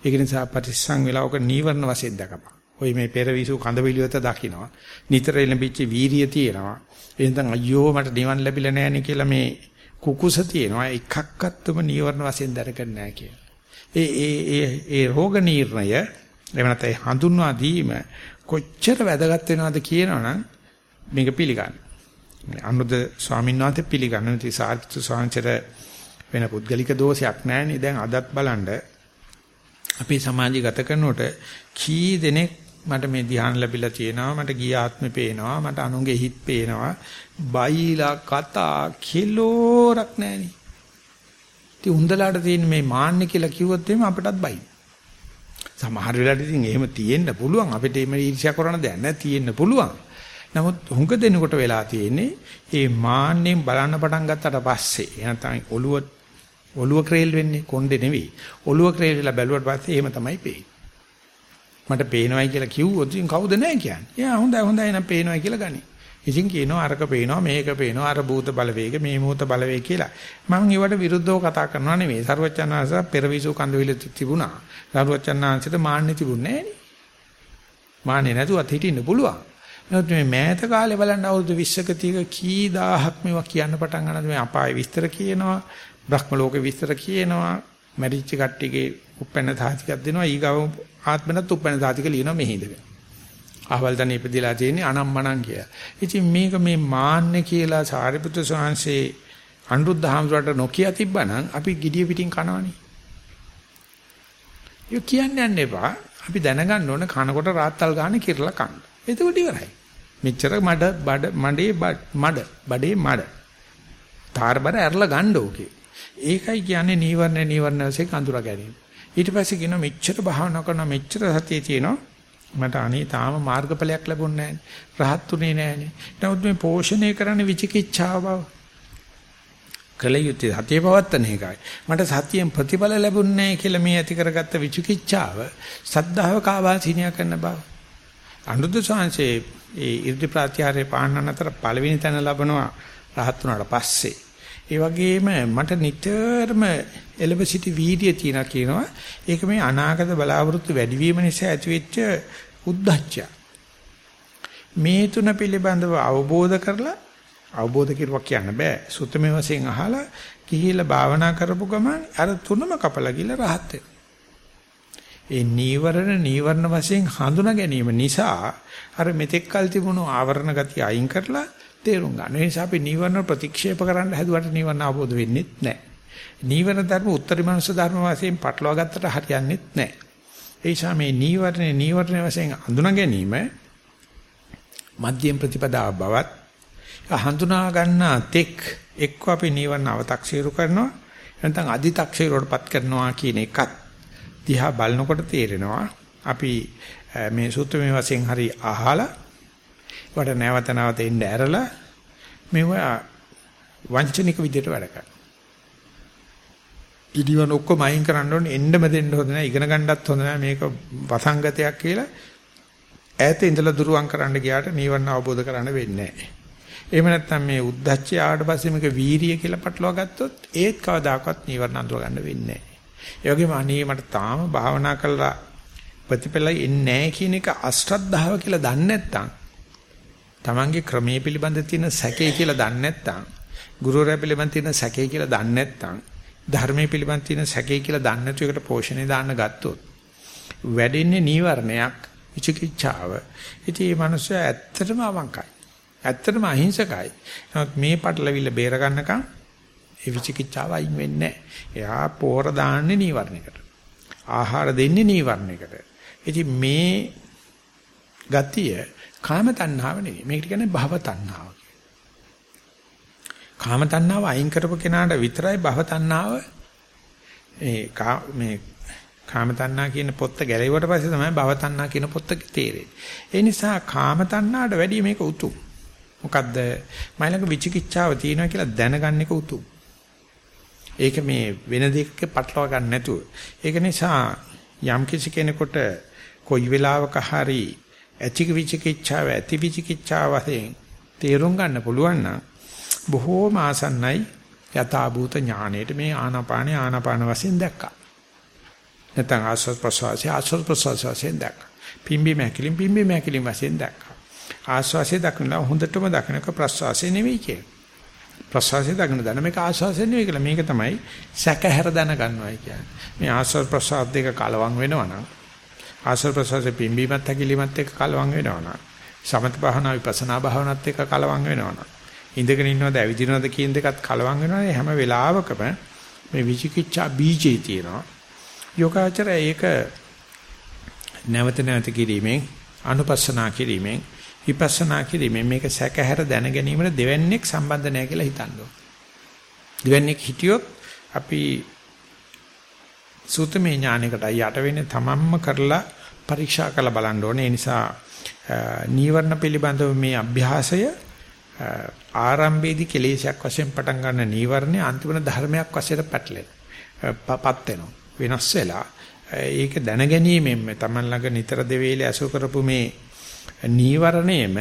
ඒක නිසා පරිස්සම් වෙලා ඔක නීවරණ වශයෙන් දකපන්. ඔය මේ පෙරවිසු කඳ පිළිවෙත දකින්නවා. නිතර එළඹිච්ච වීරිය තියෙනවා. එහෙනම් අයියෝ මට නිවන් ලැබිලා නැහැ කියලා මේ කුකුස තියෙනවා. එකක්වත්ම නීවරණ වශයෙන් දැනගන්න නැහැ කියලා. ඒ ඒ ඒ ඒ රෝග නිర్ణය එහෙම නැත්නම් හඳුන්වා දීම කොච්චර වැදගත් වෙනවද කියනවනම් මේක පිළිගන්න. අනුද ස්වාමීන් වහන්සේ පිළිගන්න. ඉතින් සාර්ථක ස්වාමීන්චර වෙන පුද්ගලික දෝෂයක් නැහැ නේ. දැන් අදත් බලන්න අපේ සමාජය ගත කරනකොට කී දෙනෙක් මට මේ ධ්‍යාන ලැබිලා තියෙනවා මට ගිය ආත්මේ පේනවා මට අනුන්ගේ හිත් පේනවා බයිලා කතා කිලෝරක් නැහෙනි. ඉතින් උන්දලාට තියෙන මේ මාන්නේ කියලා කිව්වොත් එimhe අපටත් බයි. සමහර වෙලාවට ඉතින් එහෙම තියෙන්න පුළුවන් අපිට එහෙම ඊර්ෂ්‍යා කරන දෙයක් නෑ තියෙන්න පුළුවන්. නමුත් හුඟ දෙනකොට වෙලා තියෙන්නේ මේ මාන්නෙන් බලන්න පටන් ගත්තට පස්සේ නැත්නම් ඔළුව ඔළුව ක්‍රේල් වෙන්නේ කොණ්ඩේ නෙවෙයි. ඔළුව ක්‍රේල් වෙලා බැලුවට පස්සේ එහෙම තමයි පේන්නේ. මට පේනවයි කියලා කිව්වොත් ඉතින් කවුද නැහැ කියන්නේ. එයා හොඳයි හොඳයි නම් පේනවයි කියලා ගනි. ඉතින් කියනවා අරක පේනවා මේක පේනවා අර භූත බලවේග මේ මොහොත බලවේග කියලා. මම ඒවට විරුද්ධව කතා කරනවා නෙමෙයි. සර්වචන්නාංශ පෙරවිසු කඳවිල තිබුණා. සර්වචන්නාංශට මාන්නේ තිබුණේ නැහැ මාන්නේ නැතුවත් හිටින්න පුළුවන්. නමුත් මේ මෑත කාලේ බලන්න අවුරුදු 20ක 30ක කී දහහක් මේවා කියන්න පටන් ගන්නද මේ අපාය විස්තර කියනවා. බ්‍රහ්ම ලෝකේ විස්තර කියනවා. මැරිච්ච කට්ටියගේ උපැන්න සාහිතිකක් දෙනවා. ඊගාව ආත්මනත් උපැන්න සාහිතික ලියනවා මෙහි ඉඳගෙන. අහවල් තන ඉපදිලා තියෙන්නේ අනම්මනම් කියලා. ඉතින් මේක මේ මාන්නේ කියලා සාරිපුත්‍ර ස්වාමීන්සේ අනුරුද්ධ හාමුදුරට නොකිය තිබ්බනම් අපි gediya පිටින් කනවනේ. ඒ කියන්නේ යන්න එපා. අපි දැනගන්න ඕන කනකොට රාත්තල් ගන්න කිරලා කන්න. එතකොට ඉවරයි. මෙච්චර මඩ බඩ මඩේ මඩ බඩේ මඩ. තාරබර ඇරලා ගන්න ඕකේ. ඒකයි කියන්නේ නීවරණ නීවරණ වශයෙන් අඳුරා ගැනීම. ඊට පස්සේ කියනවා මෙච්චර භාවනා කරන මෙච්චර සතිය තියෙනවා. මට අනේ තාම මාර්ගඵලයක් ලැබුණේ නැහැ. රහත්ුනේ නැහනේ නමුත් මේ පෝෂණය කරන්න විචිකිච්ඡාව බව. කල යුත්තේ සතිය පවත්තන එකයි. මට සතියෙන් ප්‍රතිඵල ලැබුණේ නැහැ කියලා මේ ඇති කරගත්ත විචිකිච්ඡාව සද්ධාව කාවාසිනිය කරන බව. අනුරුද්ධ ශාංශේ ඒ 이르දි ප්‍රත්‍යාරේ පාන්නන අතර පළවෙනි තැන ලැබනවා රහත් වුණාට පස්සේ. ඒ වගේම මට නිතරම එළඹ සිටි වීර්යය තියනා කියනවා. ඒක මේ අනාගත බලාපොරොත්තු වැඩිවීම නිසා ඇතිවෙච්ච උද්දච්චය. මේ තුන පිළිබඳව අවබෝධ කරලා අවබෝධ කිරුවා කියන්න බෑ. සුතමේ වශයෙන් අහලා කිහිලා භාවනා කරපු ගමන් අර තුනම කපලා ගිල රහත් ඒ නීවරණ නීවරණ වශයෙන් හඳුනා ගැනීම නිසා අර මෙතෙක් කල් තිබුණු ආවරණ ගතිය අයින් කරලා තේරුම් ගන්න. ඒ නිසා අපි නීවරණ ප්‍රතික්ෂේප කරන්න හැදුවට නීවරණ අවබෝධ වෙන්නේ නැහැ. නීවරණ ධර්ම උත්තරීමනස ධර්ම වශයෙන් පටලවා ගත්තට හරියන්නේ නැහැ. ඒ නිසා මේ නීවරණ නීවරණ වශයෙන් හඳුනා ගැනීම මධ්‍යම ප්‍රතිපදාව බවත් හඳුනා ගන්නා තෙක් එක්ක අපි නීවරණ අව탁සීරු කරනවා නැත්නම් අදි탁සීරුවටපත් කරනවා කියන එකත් දිහා බලනකොට තේරෙනවා අපි මේ සූත්‍රමය වශයෙන් හරි අහලා වට නැවත නැවත එන්න ඇරලා මේවා වංචනික විදියට වැඩ කරනවා. ඉදිවන් ඔක්කොම අයින් කරන්න ඕනේ එන්නම දෙන්න හොඳ නැහැ ඉගෙන ගන්නත් හොඳ නැහැ මේක වසංගතයක් කියලා ඈත ඉඳලා දුරුවන් කරන්න ගියාට නිවන අවබෝධ කරන්න වෙන්නේ නැහැ. එහෙම නැත්නම් මේ උද්දච්චය ආවට පස්සේ මේක වීරිය කියලා පටලවා ගත්තොත් ඒත් කවදාකවත් නිවන අඳුර ගන්න වෙන්නේ නැහැ. ඒ වගේම අනේ මට තාම භාවනා කළා ප්‍රතිඵල එන්නේ නැහැ කියන එක අශ්‍රද්ධාව කියලා දන්නේ නැත්නම් තමන්ගේ ක්‍රමයේ පිළිබඳ තියෙන සැකේ කියලා දන්නේ නැත්නම් ගුරුවරයා පිළිබඳ තියෙන සැකේ කියලා දන්නේ නැත්නම් ධර්මයේ පිළිබඳ තියෙන සැකේ කියලා දන්නේ නැතු එකට පෝෂණය දාන්න ගත්තොත් වැඩෙන්නේ නීවරණයක් විචිකිච්ඡාව. ඉතින් මේ මිනිස්සු ඇත්තටම අවංකයි. ඇත්තටම අහිංසකයි. නමුත් මේ පටලවිල්ල බේර ගන්නකම් ඒ විචිකිච්ඡාව අයින් වෙන්නේ නැහැ. එයා පෝර දාන්නේ නීවරණයකට. ආහාර දෙන්නේ නීවරණයකට. ඉතින් මේ ගතිය කාම තණ්හාව නෙවෙයි. මේකට කියන්නේ භව තණ්හාව. කාම තණ්හාව අයින් කරපු කෙනාට විතරයි භව තණ්හාව ඒ මේ කාම තණ්හා කියන පොත්ත ගැලෙවුවට පස්සේ තමයි භව තණ්හා කියන පොත්ත තේරෙන්නේ. ඒ නිසා කාම තණ්හාට වැඩිය මේක උතුම්. මොකද්ද? මයිලක විචිකිච්ඡාව තියෙනවා කියලා දැනගන්න එක උතුම්. ඒක මේ වෙන දෙයක පටලවා ගන්න නැතුව. ඒක නිසා යම් කිසි කෙනෙකුට කොයි වෙලාවක හරි ඇති විචිකිච්ඡාව ඇති විචිකිච්ඡාව වශයෙන් තේරුම් ගන්න පුළුවන් නම් බොහෝම ආසන්නයි යථාභූත ඥාණයට මේ ආනාපානේ ආනාපාන වශයෙන් දැක්කා. නැත්නම් ආස්වාද ප්‍රසවාසය ආස්වාද ප්‍රසවාස වශයෙන් දැක්කා. පිම්බි මැකිලින් පිම්බි මැකිලින් වශයෙන් දැක්කා. ආස්වාසිය දක්නලා හොඳටම දක්නක ප්‍රසවාසය නෙවෙයි කියන්නේ. ප්‍රසවාසය දක්න දන මේක ආස්වාසය නෙවෙයි කියලා මේක තමයි සැකහැර දැන ගන්නවයි කියන්නේ. මේ ආස්වාද ප්‍රසවාස දෙක කලවම් වෙනවා නම් ආස්වාද ප්‍රසවාසයේ පිම්බීමත් හැකිලිමත් එක්ක කලවම් වෙනවා නම් සමත භාවනා විපස්සනා භාවනාත් එක්ක කලවම් වෙනවා නම් ඉඳගෙන ඉන්නවද ඇවිදිනවද කියන දෙකත් කලවම් වෙනවා හැම වෙලාවකම මේ විචිකිච්ඡා බීජේ තියෙනවා යෝගාචරය ඒක නැවත නැවත කිරීමෙන් අනුපස්සනා කිරීමෙන් විපස්සනා කිරීමෙන් මේක සැකහැර දැන ගැනීමට දෙවන්නේක් සම්බන්ධ නැහැ කියලා හිතන්න ඕන. දෙවන්නේක් හිටියොත් අපි සූත්‍රමය ඥානයකට යට වෙන්නේ තමන්ම කරලා පරීක්ෂා කරලා බලන්න ඕනේ. ඒ නිසා නීවරණ පිළිබඳව මේ අභ්‍යාසය ආරම්භයේදී කෙලෙසයක් වශයෙන් පටන් ගන්න නීවරණය අන්තිම ධර්මයක් වශයෙන් පැටලෙන. පත් වෙනවා. වෙනස් වෙලා ඒක දැනගැනීමෙන්ම Taman ළඟ නිතර දෙවේලේ අසු කරපු මේ නීවරණයම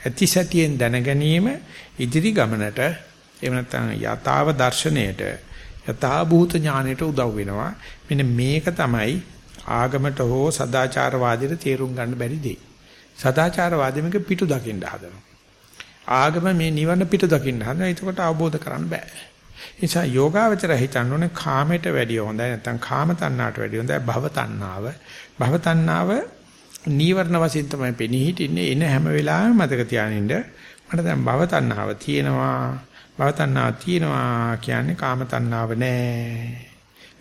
ඇති සැටියෙන් දැනගැනීම ඉදිරි ගමනට එහෙම නැත්නම් යථාව දර්ශනයට යථා භූත ඥානයට උදව් වෙනවා. මෙන්න මේක තමයි ආගමට හෝ සදාචාරවාදයට තේරුම් ගන්න බැරි දෙය සදාචාරවාදෙමක පිටු දකින්න හදනවා. ආගම මේ නිවන පිටු දකින්න හදනවා. එතකොට අවබෝධ කරන්න බෑ. නිසා යෝගාවචර හිතන්න ඕනේ කාමයට වැඩිය හොඳයි නැත්නම් කාම තණ්හාට වැඩිය හොඳයි භව තණ්හාව. භව තණ්හාව නීවරණ වශයෙන් තමයි පෙනී හිටින්නේ. එන හැම වෙලාවෙම මතක තියානින්න. මට දැන් භව තණ්හාව තියෙනවා. භව තණ්හාව තියෙනවා කියන්නේ කාම තණ්හාව නෑ.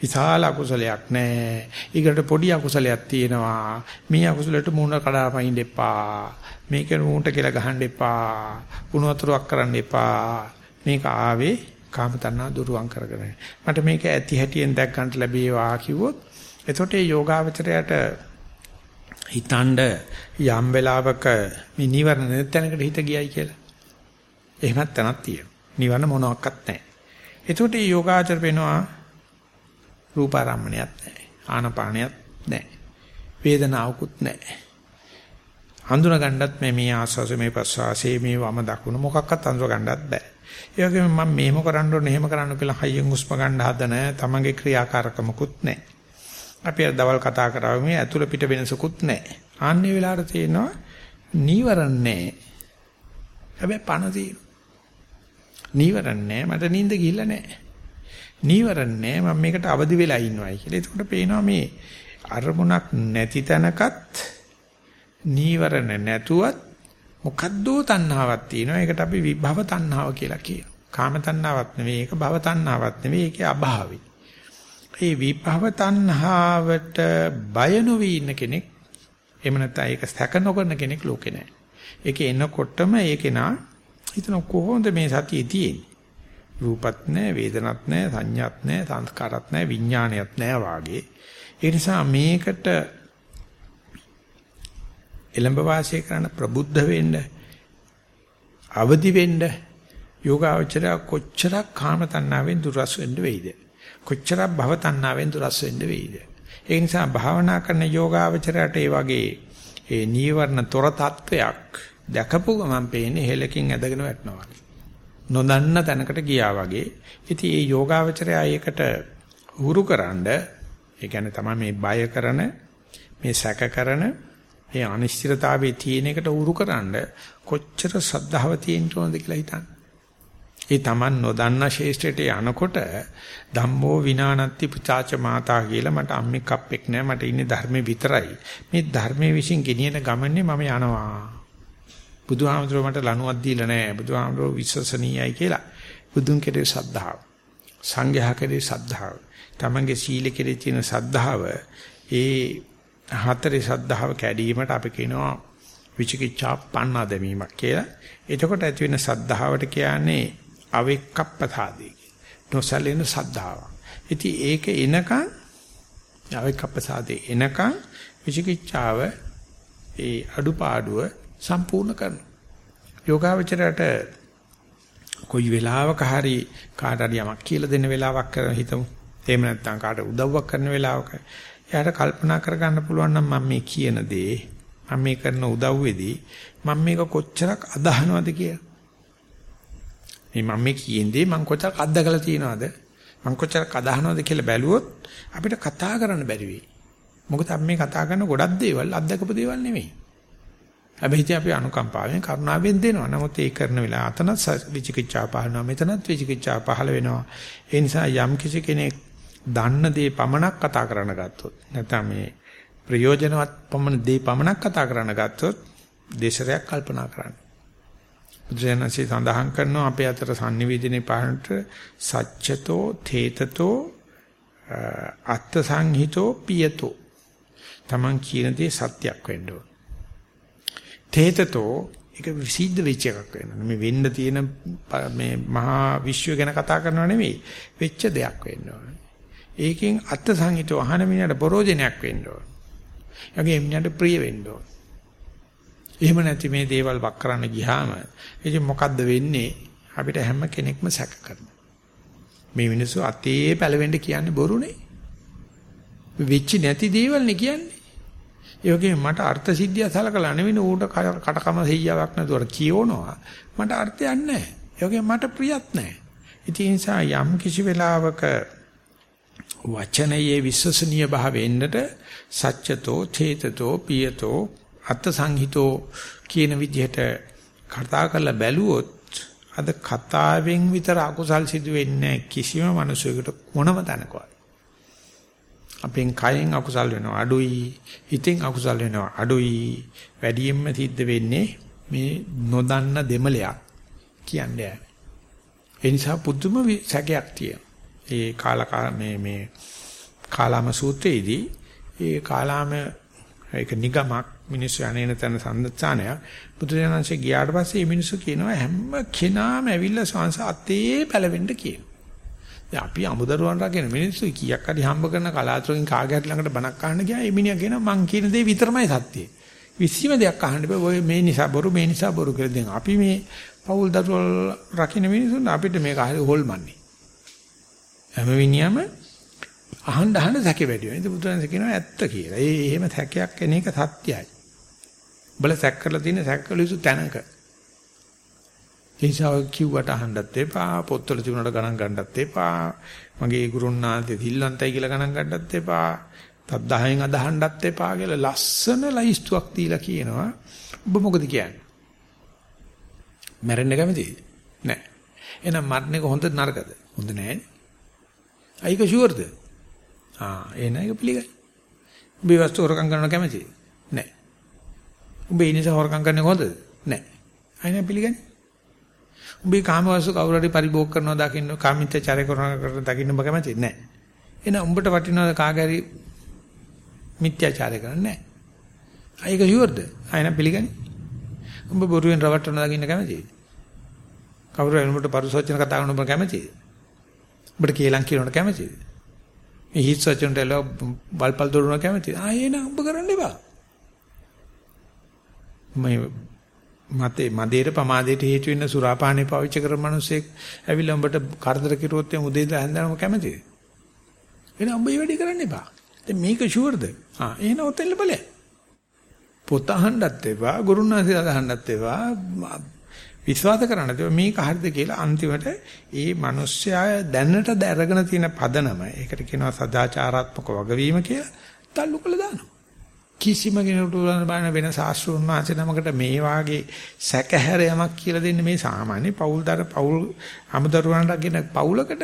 විශාල අකුසලයක් නෑ. ඊකට පොඩි අකුසලයක් තියෙනවා. මේ අකුසලයට මූණ කඩාපයින් දෙපා. මේක මූණට කියලා ගහන්න එපා. කුණු වතුරක් කරන්න එපා. මේක ආවේ කාම තණ්හා දුරුවන් කරගෙන මට මේක ඇති හැටියෙන් දැක් ගන්නට ලැබේවා කිව්වොත් එතකොට මේ යෝගාවචරයට හිතනද යම් වෙලාවක මේ නිවර්ණ නැත්ැනකට හිත ගියයි කියලා එහෙමත් තනක් තියෙනවා නිවර්ණ මොනවත් නැහැ එතකොට මේ යෝගාචර වෙනවා රූපාරම්මණයක් නැහැ ආනපානයක් නැහැ වේදනාවකුත් නැහැ හඳුනා ගන්නත් මේ මේ ආස්වාස මේ ප්‍රස්වාසයේ මේ වම දකුණ මොකක්වත් හඳුනා ගන්නත් බෑ ඒ වගේම මම මෙහෙම කරන්න ඕනේ එහෙම කරන්න කියලා හයියෙන් හුස්ම ගන්න හදන තමන්ගේ ක්‍රියාකාරකමකුත් නැහැ. අපි අර දවල් කතා කරා මේ ඇතුළ පිට වෙනසකුත් නැහැ. ආන්නේ වෙලාවට තියෙනවා නීවරණ නැහැ. හැබැයි පණ තියෙනවා. නීවරණ නැහැ මට නිින්ද ගිහිල්ලා නැහැ. නීවරණ නැහැ මම මේකට අවදි වෙලා ඉන්නවයි කියලා. එතකොට පේනවා මේ අරමුණක් නැති තැනකත් නීවරණ නැතුවත් මොකද්ද තණ්හාවක් තියෙනවා. ඒකට අපි විභව තණ්හාව කියලා කියනවා. කාම තණ්හාවක් නෙවෙයි ඒක භව තණ්හාවක් නෙවෙයි ඒකේ අභාවයි. ඒ විභව තණ්හාවට බය නොවි ඉන්න කෙනෙක් එහෙම නැත්නම් ඒක සැක නොකරන කෙනෙක් ලෝකේ නැහැ. ඒක එනකොටම ඒකේ නා හිතන කොහොමද මේ සතිය තියෙන්නේ? රූපත් නැහැ, වේදනත් නැහැ, සංඥාත් නැහැ, සංස්කාරත් නැහැ, විඥානයත් නැහැ වාගේ. ඒ නිසා මේකට එළඹ වාසය කරන ප්‍රබුද්ධ වෙන්න අවදි වෙන්න යෝගාවචරය කොච්චරක් කාම තණ්හාවෙන් දුරස් වෙන්න වෙයිද කොච්චරක් භව තණ්හාවෙන් දුරස් වෙන්න වෙයිද ඒ නිසා භාවනා කරන යෝගාවචරයට ඒ වගේ ඒ නීවරණ තොර තත්වයක් දැකපු ගමන් පේන්නේ හෙලකින් ඇදගෙන වැටෙනවා නොදන්න තැනකට ගියා වගේ ඉතින් ඒ යෝගාවචරය ඒකට උරුකරනද ඒ කියන්නේ තමයි මේ බය කරන මේ සැක කරන ඒ අනිශ්චිතතාවයේ තියෙන එකට උරුකරනද කොච්චර ශ්‍රද්ධාව තියෙන්න ඕනද කියලා හිතන්න. ඒ Taman නොදන්න ශේෂ්ඨයට යනකොට ධම්මෝ විනානත්ති පුචාච මාතා කියලා මට අම්මෙක් අප්පෙක් නෑ මට ඉන්නේ ධර්මේ විතරයි. මේ ධර්මයේ විශ්ින් ගෙනියන ගමනේ මම යනවා. බුදුහාමුදුරුවෝ මට ලණුවක් දීලා නැහැ. බුදුහාමුදුරුවෝ විශ්වසනීයයි කියලා. බුදුන් කෙරේ සද්ධාව. සංඝයා කෙරේ සද්ධාව. තමන්ගේ සීල කෙරේ තියෙන සද්ධාව ඒ හතරේ සද්ධාව කැඩීමට අපි කියනවා විචිකිච්ඡා පන්නා දැමීමක් කියලා. එතකොට ඇති වෙන සද්ධාවට කියන්නේ අවෙක්කප්පතාදී. නොසැලෙන සද්ධාව. ඉතින් ඒක එනකන් අවෙක්කප්පසාදේ එනකන් විචිකිච්ඡාව ඒ අඩුපාඩුව සම්පූර්ණ කරනවා. යෝගාවචරයට කොයි වෙලාවක හරි කාට හරි යමක් කියලා දෙන්න වෙලාවක් කරන හිතමු. එහෙම නැත්නම් කාට උදව්වක් කරන වෙලාවක එයාට කල්පනා කරගන්න පුළුවන් නම් මම මේ කියන දේ මම මේ කරන උදව්වේදී මම මේක කොච්චරක් අදහනවද කියලා. මේ මම මේ කියන්නේ මම කොච්චරක් අත්දකලා තියනවද? මම කොච්චරක් අදහනවද කියලා බැලුවොත් අපිට කතා කරන්න බැරි වෙයි. මොකද අපි මේ කතා කරන ගොඩක් දේවල් අත්දකපු දේවල් නෙමෙයි. හැබැයි ඉතින් අපි අනුකම්පාවෙන් කරුණාවෙන් දෙනවා. නමුත් ඒ කරන වෙලාව අතනත් විචිකිච්ඡා පහළනවා. මෙතනත් විචිකිච්ඡා පහළ වෙනවා. ඒ නිසා යම් කිසි කෙනෙක් දන්න දේ පමණක් කතා කරන්න ගත්තොත් නැත්නම් මේ ප්‍රයෝජනවත් පමණ දේ පමණක් කතා කරන්න ගත්තොත් දේශරයක් කල්පනා කරන්න. බුදුසෙන්සේ සඳහන් කරනවා අපේ අතර sannivedanaye පහනට සච්චතෝ තේතතෝ අත්ත සංහිතෝ පියතෝ Taman කියන දේ සත්‍යක් වෙන්න ඕන. තේතතෝ ඒක විසිද්ධ වෙච්ච එකක් වෙනවා. මේ වෙන්න තියෙන මේ මහා විශ්වය ගැන කතා කරනව නෙවෙයි. වෙච්ච දෙයක් වෙන්න ඕන. ඒකෙන් අත්ත සංහිතෝ අහන මිනිහට පරෝජනයක් වෙන්න ඕන. යගේ මිනිහට ප්‍රිය වෙන්න ඕන. එහෙම නැති මේ දේවල් වක් කරන්න ගියාම ඉතින් මොකද්ද වෙන්නේ? අපිට හැම කෙනෙක්ම සැක කරනවා. මේ මිනිස්සු අතේ පැලවෙන්න කියන්නේ බොරුනේ. වෙච්ච නැති දේවල් නේ කියන්නේ. ඒ වගේම මට අර්ථ සිද්ධිය සලකලා නෙවෙයි ඌට කටකම සෙයියාවක් නැතුව කියවනවා. මට අර්ථයක් නැහැ. ඒ වගේම මට ප්‍රියත් නැහැ. ඉතින් ඒ නිසා යම් කිසි වෙලාවක වචනයේ විශ්වසනීය භාවයෙන්ද සත්‍යතෝ චේතතෝ පියතෝ අත් සංහිතෝ කියන විදිහට කතා කරලා බැලුවොත් අද කතාවෙන් විතර අකුසල් සිදු වෙන්නේ කිසිම මිනිසෙකුට මොනම තැනකවත්. අපෙන් කයෙන් අකුසල් වෙනවා අඩුයි, හිතෙන් අකුසල් වෙනවා අඩුයි. වැඩියෙන්ම සිද්ධ වෙන්නේ මේ නොදන්න දෙමලයක් කියන්නේ. ඒ නිසා පුදුම සැකයක් තියෙනවා. ඒ කාලා මේ මේ කාලාම සූත්‍රයේදී ඒ කාලාම ඒක නිගමක් මිනිස්සු අනේන තන සම්දස්සානය බුදුරජාණන්සේ ගියාට පස්සේ මේ මිනිස්සු කියනවා හැම කෙනාම ඇවිල්ලා සංස අතේ පැලවෙන්න කියනවා. දැන් අපි අමුදරුවන් රකින්න මිනිස්සු කීයක් හරි හම්බ කරන කලාතුරකින් කාගේ හරි ළඟට බණක් අහන්න ගියා ඒ මිනිහා කියනවා මං කියන දේ විතරමයි සත්‍යය. විශ්ීම දෙයක් අහන්න බෑ ඔය මේ නිසා බොරු මේ නිසා බොරු කියලා දැන් අපි මේ පෞල් දරුවල් රකින්න මිනිස්සුන් අපිට මේක හරි හොල්මන්නේ. හැම විනියම අහන්න අහන්න සැකේ වැඩි වෙනවා. ඉතින් බුදුරජාණන් කියනවා ඇත්ත කියලා. ඒ එහෙම සැකයක් එන එක සත්‍යයි. බල සැක කරලා තියෙන සැකවල යුතු තැනක. ඒසාව කිව්වට අහන්නත් එපා, පොත්වල තිබුණාට ගණන් ගන්නත් එපා. මගේ ගුරුන්නාන්තේ තිල්ලන්තයි කියලා ගණන් ගන්නත් එපා. තත් 10න් අදහන්නත් එපා කියලා ලස්සන ලයිස්තුවක් දීලා කියනවා. ඔබ මොකද කියන්නේ? මැරෙන්න කැමතිද? නැහැ. එහෙනම් මරණ එක හොඳ නරකද? හොඳ නැහැ. අයික ෂුවර්ද? ආ එන එක පිළිගයි. ඔබ වස්තු හොරකම් කරනවා කැමතිද? නැහැ. ඔබ ඒ නිසා හොරකම් කරන්නේ කොහොමද? නැහැ. අයින පිළිගන්නේ. ඔබේ කාම වස්තු කවුරු හරි පරිභෝග කරනවා දකින්න කාමීත්‍යචාරය කරනවා කරන දකින්න ඔබ කැමතිද? නැහැ. එහෙනම් උඹට වටිනවද කාගෑරි මිත්‍යාචාරය කරන්නේ නැහැ. අයික ෂුවර්ද? අයින පිළිගන්නේ. උඹ බොරුවෙන් රවට්ටන දකින්න කැමතිද? කවුරු හරි උඹට පරුසවචන කතා කරන ඔබ කැමතිද? උඹට කේලම් කියනවට කැමතිද? මේ හිස් වචනට එල බල්පල් දොරන කැමතිද? ආ එන උඹ කරන්න එපා. මේ මතේ මදේට පමාදයට හේතු වෙන සුරාපානේ පාවිච්චි කරන මිනිස්සෙක් ඇවිල්ලා උඹට කරදර කිරුවොත් එම් උදේ ඉඳලා හැන්දනම කැමතිද? එන උඹ මේ වැඩේ කරන්න එපා. දැන් මේක ෂුවර්ද? ආ එහෙනම් ඔතෙල්ල බලය. පොත අහන්නත් එපා, ගුරුනාථය අහන්නත් එපා, විශ්වාස කරන්න තිබ්බ මේක හරිද කියලා අන්තිමට ඒ මිනිස්සයා දැනට දැරගෙන තියෙන පදනම ඒකට කියනවා සදාචාරාත්මක වගවීම කියලා තල්ලු කළා දානවා කිසිම කෙනෙකුට උලන බාන වෙන ශාස්ත්‍රුන් වහන්සේ නමකට මේ වාගේ සැකහැරයමක් කියලා දෙන්න මේ සාමාන්‍ය පෞල්දර පෞල් අමුදරුවන්ට කියන පෞලකට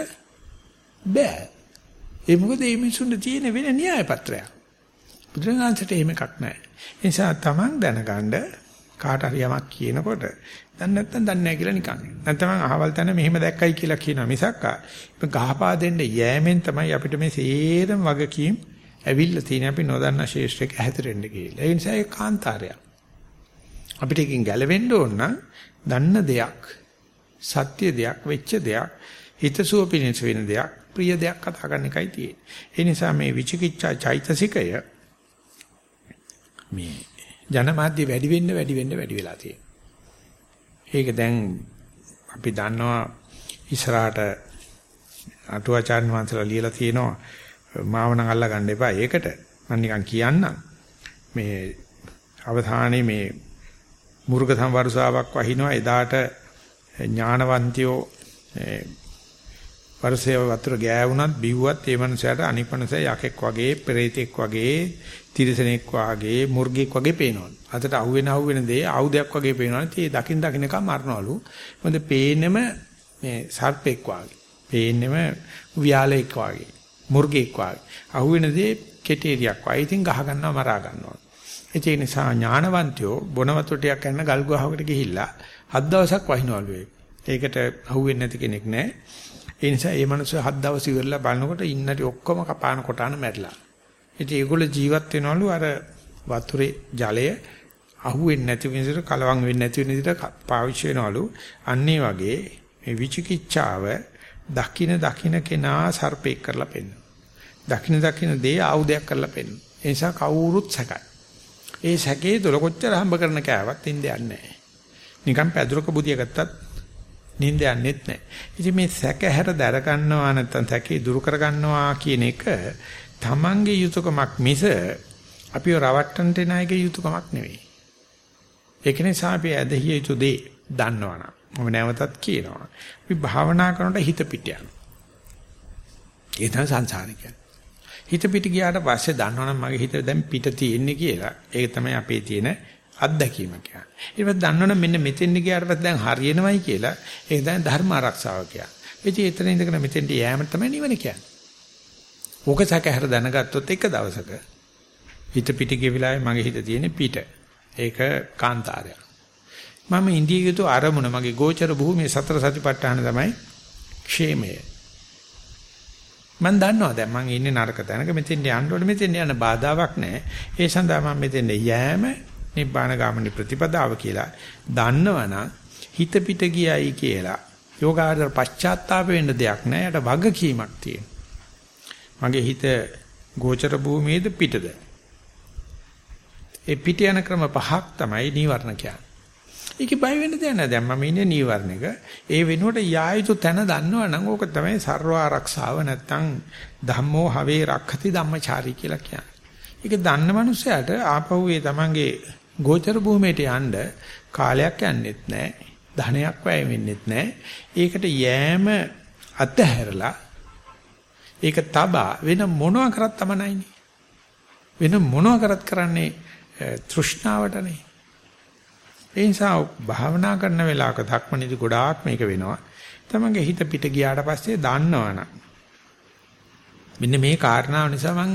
බෑ. ඒ මොකද මේ මිනිසුන්ට තියෙන වෙන න්‍යාය පත්‍රයක්. බුදුරජාණන්සේට එහෙම එකක් නැහැ ඒ නිසා තමන් දැනගන්න කාට හරි යමක් කියනකොට දැන් නැත්තම් දන්නේ නැහැ කියලා නිකන්. නැත්නම් අහවල් තැන මෙහෙම දැක්කයි කියලා කියනවා මිසක් ගහපා දෙන්න යෑමෙන් තමයි අපිට මේ සේරම වගකීම් ඇවිල්ලා තියෙන අපි නොදන්නා ශේෂ්ත්‍රයක හැතරෙන්න කියලා. ඒ නිසා ඒ කාන්තාරයක්. අපිට එකකින් ගැලවෙන්න ඕන නම් දන්න දෙයක්, සත්‍ය දෙයක්, වෙච්ච දෙයක්, හිතසුව පිණිස වෙන දෙයක්, ප්‍රිය දෙයක් කතා කරන එකයි තියෙන්නේ. ඒ නිසා මේ විචිකිච්ඡා චෛතසිකය මේ ජනමාධ්‍ය වැඩි වෙන්න වැඩි වෙන්න වැඩි වෙලා තියෙනවා. ඒක දැන් අපි දන්නවා ඉස්සරහට අටුවාචාර්ය වංශලා ලියලා තියෙනවා මාව නම් අල්ලා ගන්න එපා. ඒකට මම නිකන් කියන්නම්. මේ අවධානයේ මේ මුර්ග සම්වර්ෂාවක් වහිනවා එදාට ඥානවන්තයෝ වර්ෂය වතුර ගෑවුනත් බිව්වත් ඒ මනුස්සයාට අනික් මනුස්සයා යකෙක් වගේ, පෙරේතෙක් වගේ, තිරිසනෙක් වගේ, මුර්ගෙක් වගේ පේනවා. අතට අහුවෙන අහුවෙන දේ ආයුධයක් වගේ පේනවා. ඉතින් දකින් දකින්නකම් මරනවලු. මොකද පේන්නෙම මේ සර්පෙක් වගේ. පේන්නෙම ව්‍යාලෙක් වගේ. මුර්ගෙක් වගේ. අහුවෙන දේ කෙටේරියක් වගේ. ඉතින් ගහ ගන්නවා මරා ගන්නවා. ඒ නිසා ඥානවන්තයෝ බොන වතුර ටිකක් යන ගල් ගුහාවකට ගිහිල්ලා හත් දවසක් වහිනවලු ඒකට අහුවෙන්නේ නැති කෙනෙක් නැහැ. ඒ නිසා මේ මිනිස්සු හත් දවස් ඉවරලා බලනකොට ඉන්නටි ඔක්කොම කපාන කොටාන මැරිලා. ඉතින් ඒගොල්ලෝ ජීවත් වෙනවලු අර වතුරේ ජලය අහුවෙන්නේ නැති විදිහට කලවම් වෙන්නේ නැති විදිහට පාවිච්චි වෙනවලු. අන්න වගේ මේ විචිකිච්ඡාව දකින දකින කෙනා සර්පෙක් කරලා පෙන්නන. දකින දකින දේ ආයුධයක් කරලා පෙන්නන. ඒ නිසා කවුරුත් සැකයි. ඒ සැකේ දොල කොච්චර හම්බ කරන කෑවත් ඉන්නේ නැහැ. නිකන් පැදුරක බුදිය ගත්තත් නිින්ද යන්නෙත් නැහැ. ඉතින් මේ සැක හැර දැර ගන්නවා නැත්නම් සැකේ දුරු කර ගන්නවා කියන එක තමන්ගේ යුතුයකමක් මිස අපිව රවට්ටන්න එන අයගේ යුතුයකමක් නෙවෙයි. ඒක නිසා අපි ඇදහිය යුතු දේ දන්නවනම් මම නැවතත් කියනවා. අපි භාවනා කරනකොට හිත පිට යනවා. ඒ තමයි සංසාරික. හිත පිට ගියාට පස්සේ දන්නවනම් මගේ හිත දැන් පිට තියෙන්නේ කියලා. ඒක තමයි අපේ තියෙන අත්දැකීම කියන්නේ. ඊට පස්සේ දන්නවනම් මෙන්න මෙතෙන් ගියාට පස්සේ දැන් හරියනවයි කියලා. ඒක දැන් ධර්ම ආරක්ෂාව කියන්නේ. ඉතින් එතන ඉඳගෙන මෙතෙන්ට යෑම තමයි නිවන කියන්නේ. ඕක සැකහැර දැනගත්තොත් එක දවසක හිත පිට ගිය වෙලාවේ මගේ හිත තියෙන්නේ පිට. ඒක කාන්තාරයක්. මම ඉන්දිය යුතු අරමුණ මගේ ගෝචර භූමියේ සතර සතිපට්ඨාන තමයි ക്ഷേමය. මම දන්නවා දැන් මම ඉන්නේ නරක තැනක මෙතෙන් යන්න ඕනේ මෙතෙන් යන්න බාධාවක් නැහැ. ඒ සඳහා මම මෙතෙන් යෑම නිබ්බාන ගාමිනී ප්‍රතිපදාව කියලා දන්නවනම් හිත පිට ගියයි කියලා යෝගාචර පශ්චාත්තාප වෙන්න දෙයක් නැහැ. යට වගකීමක් තියෙනවා. මගේ හිත ගෝචර භූමියේද පිටද? ඒ පිට යන ක්‍රම පහක් තමයි නීවරණ කියන්නේ. ඒකේ බය වෙන්න දෙයක් නැහැ. දැන් මම ඉන්නේ නීවරණයක. ඒ වෙනුවට යායුතු තැන දන්නවනම් ඕක තමයි ਸਰව ආරක්ෂාව නැත්තම් ධම්මෝ හවේ රක්ඛති ධම්මචාරී කියලා කියන්නේ. ඒක දන්න මනුස්සයාට ආපහු ඒ තමන්ගේ ගෝචර භූමියට යන්න කාලයක් යන්නෙත් නැහැ. ධනයක් වැය වෙන්නෙත් නැහැ. ඒකට යෑම අතහැරලා ඒක තබා වෙන මොනවා කරත් තමනයිනේ. වෙන මොනවා කරත් කරන්නේ තෘෂ්ණාවටනේ. ඒ නිසා භාවනා කරන වෙලාවක ධක්මනිදි ගොඩාක් මේක වෙනවා. තමන්ගේ හිත පිට ගියාට පස්සේ දන්නවනම් මෙන්න මේ කාරණාව නිසා මං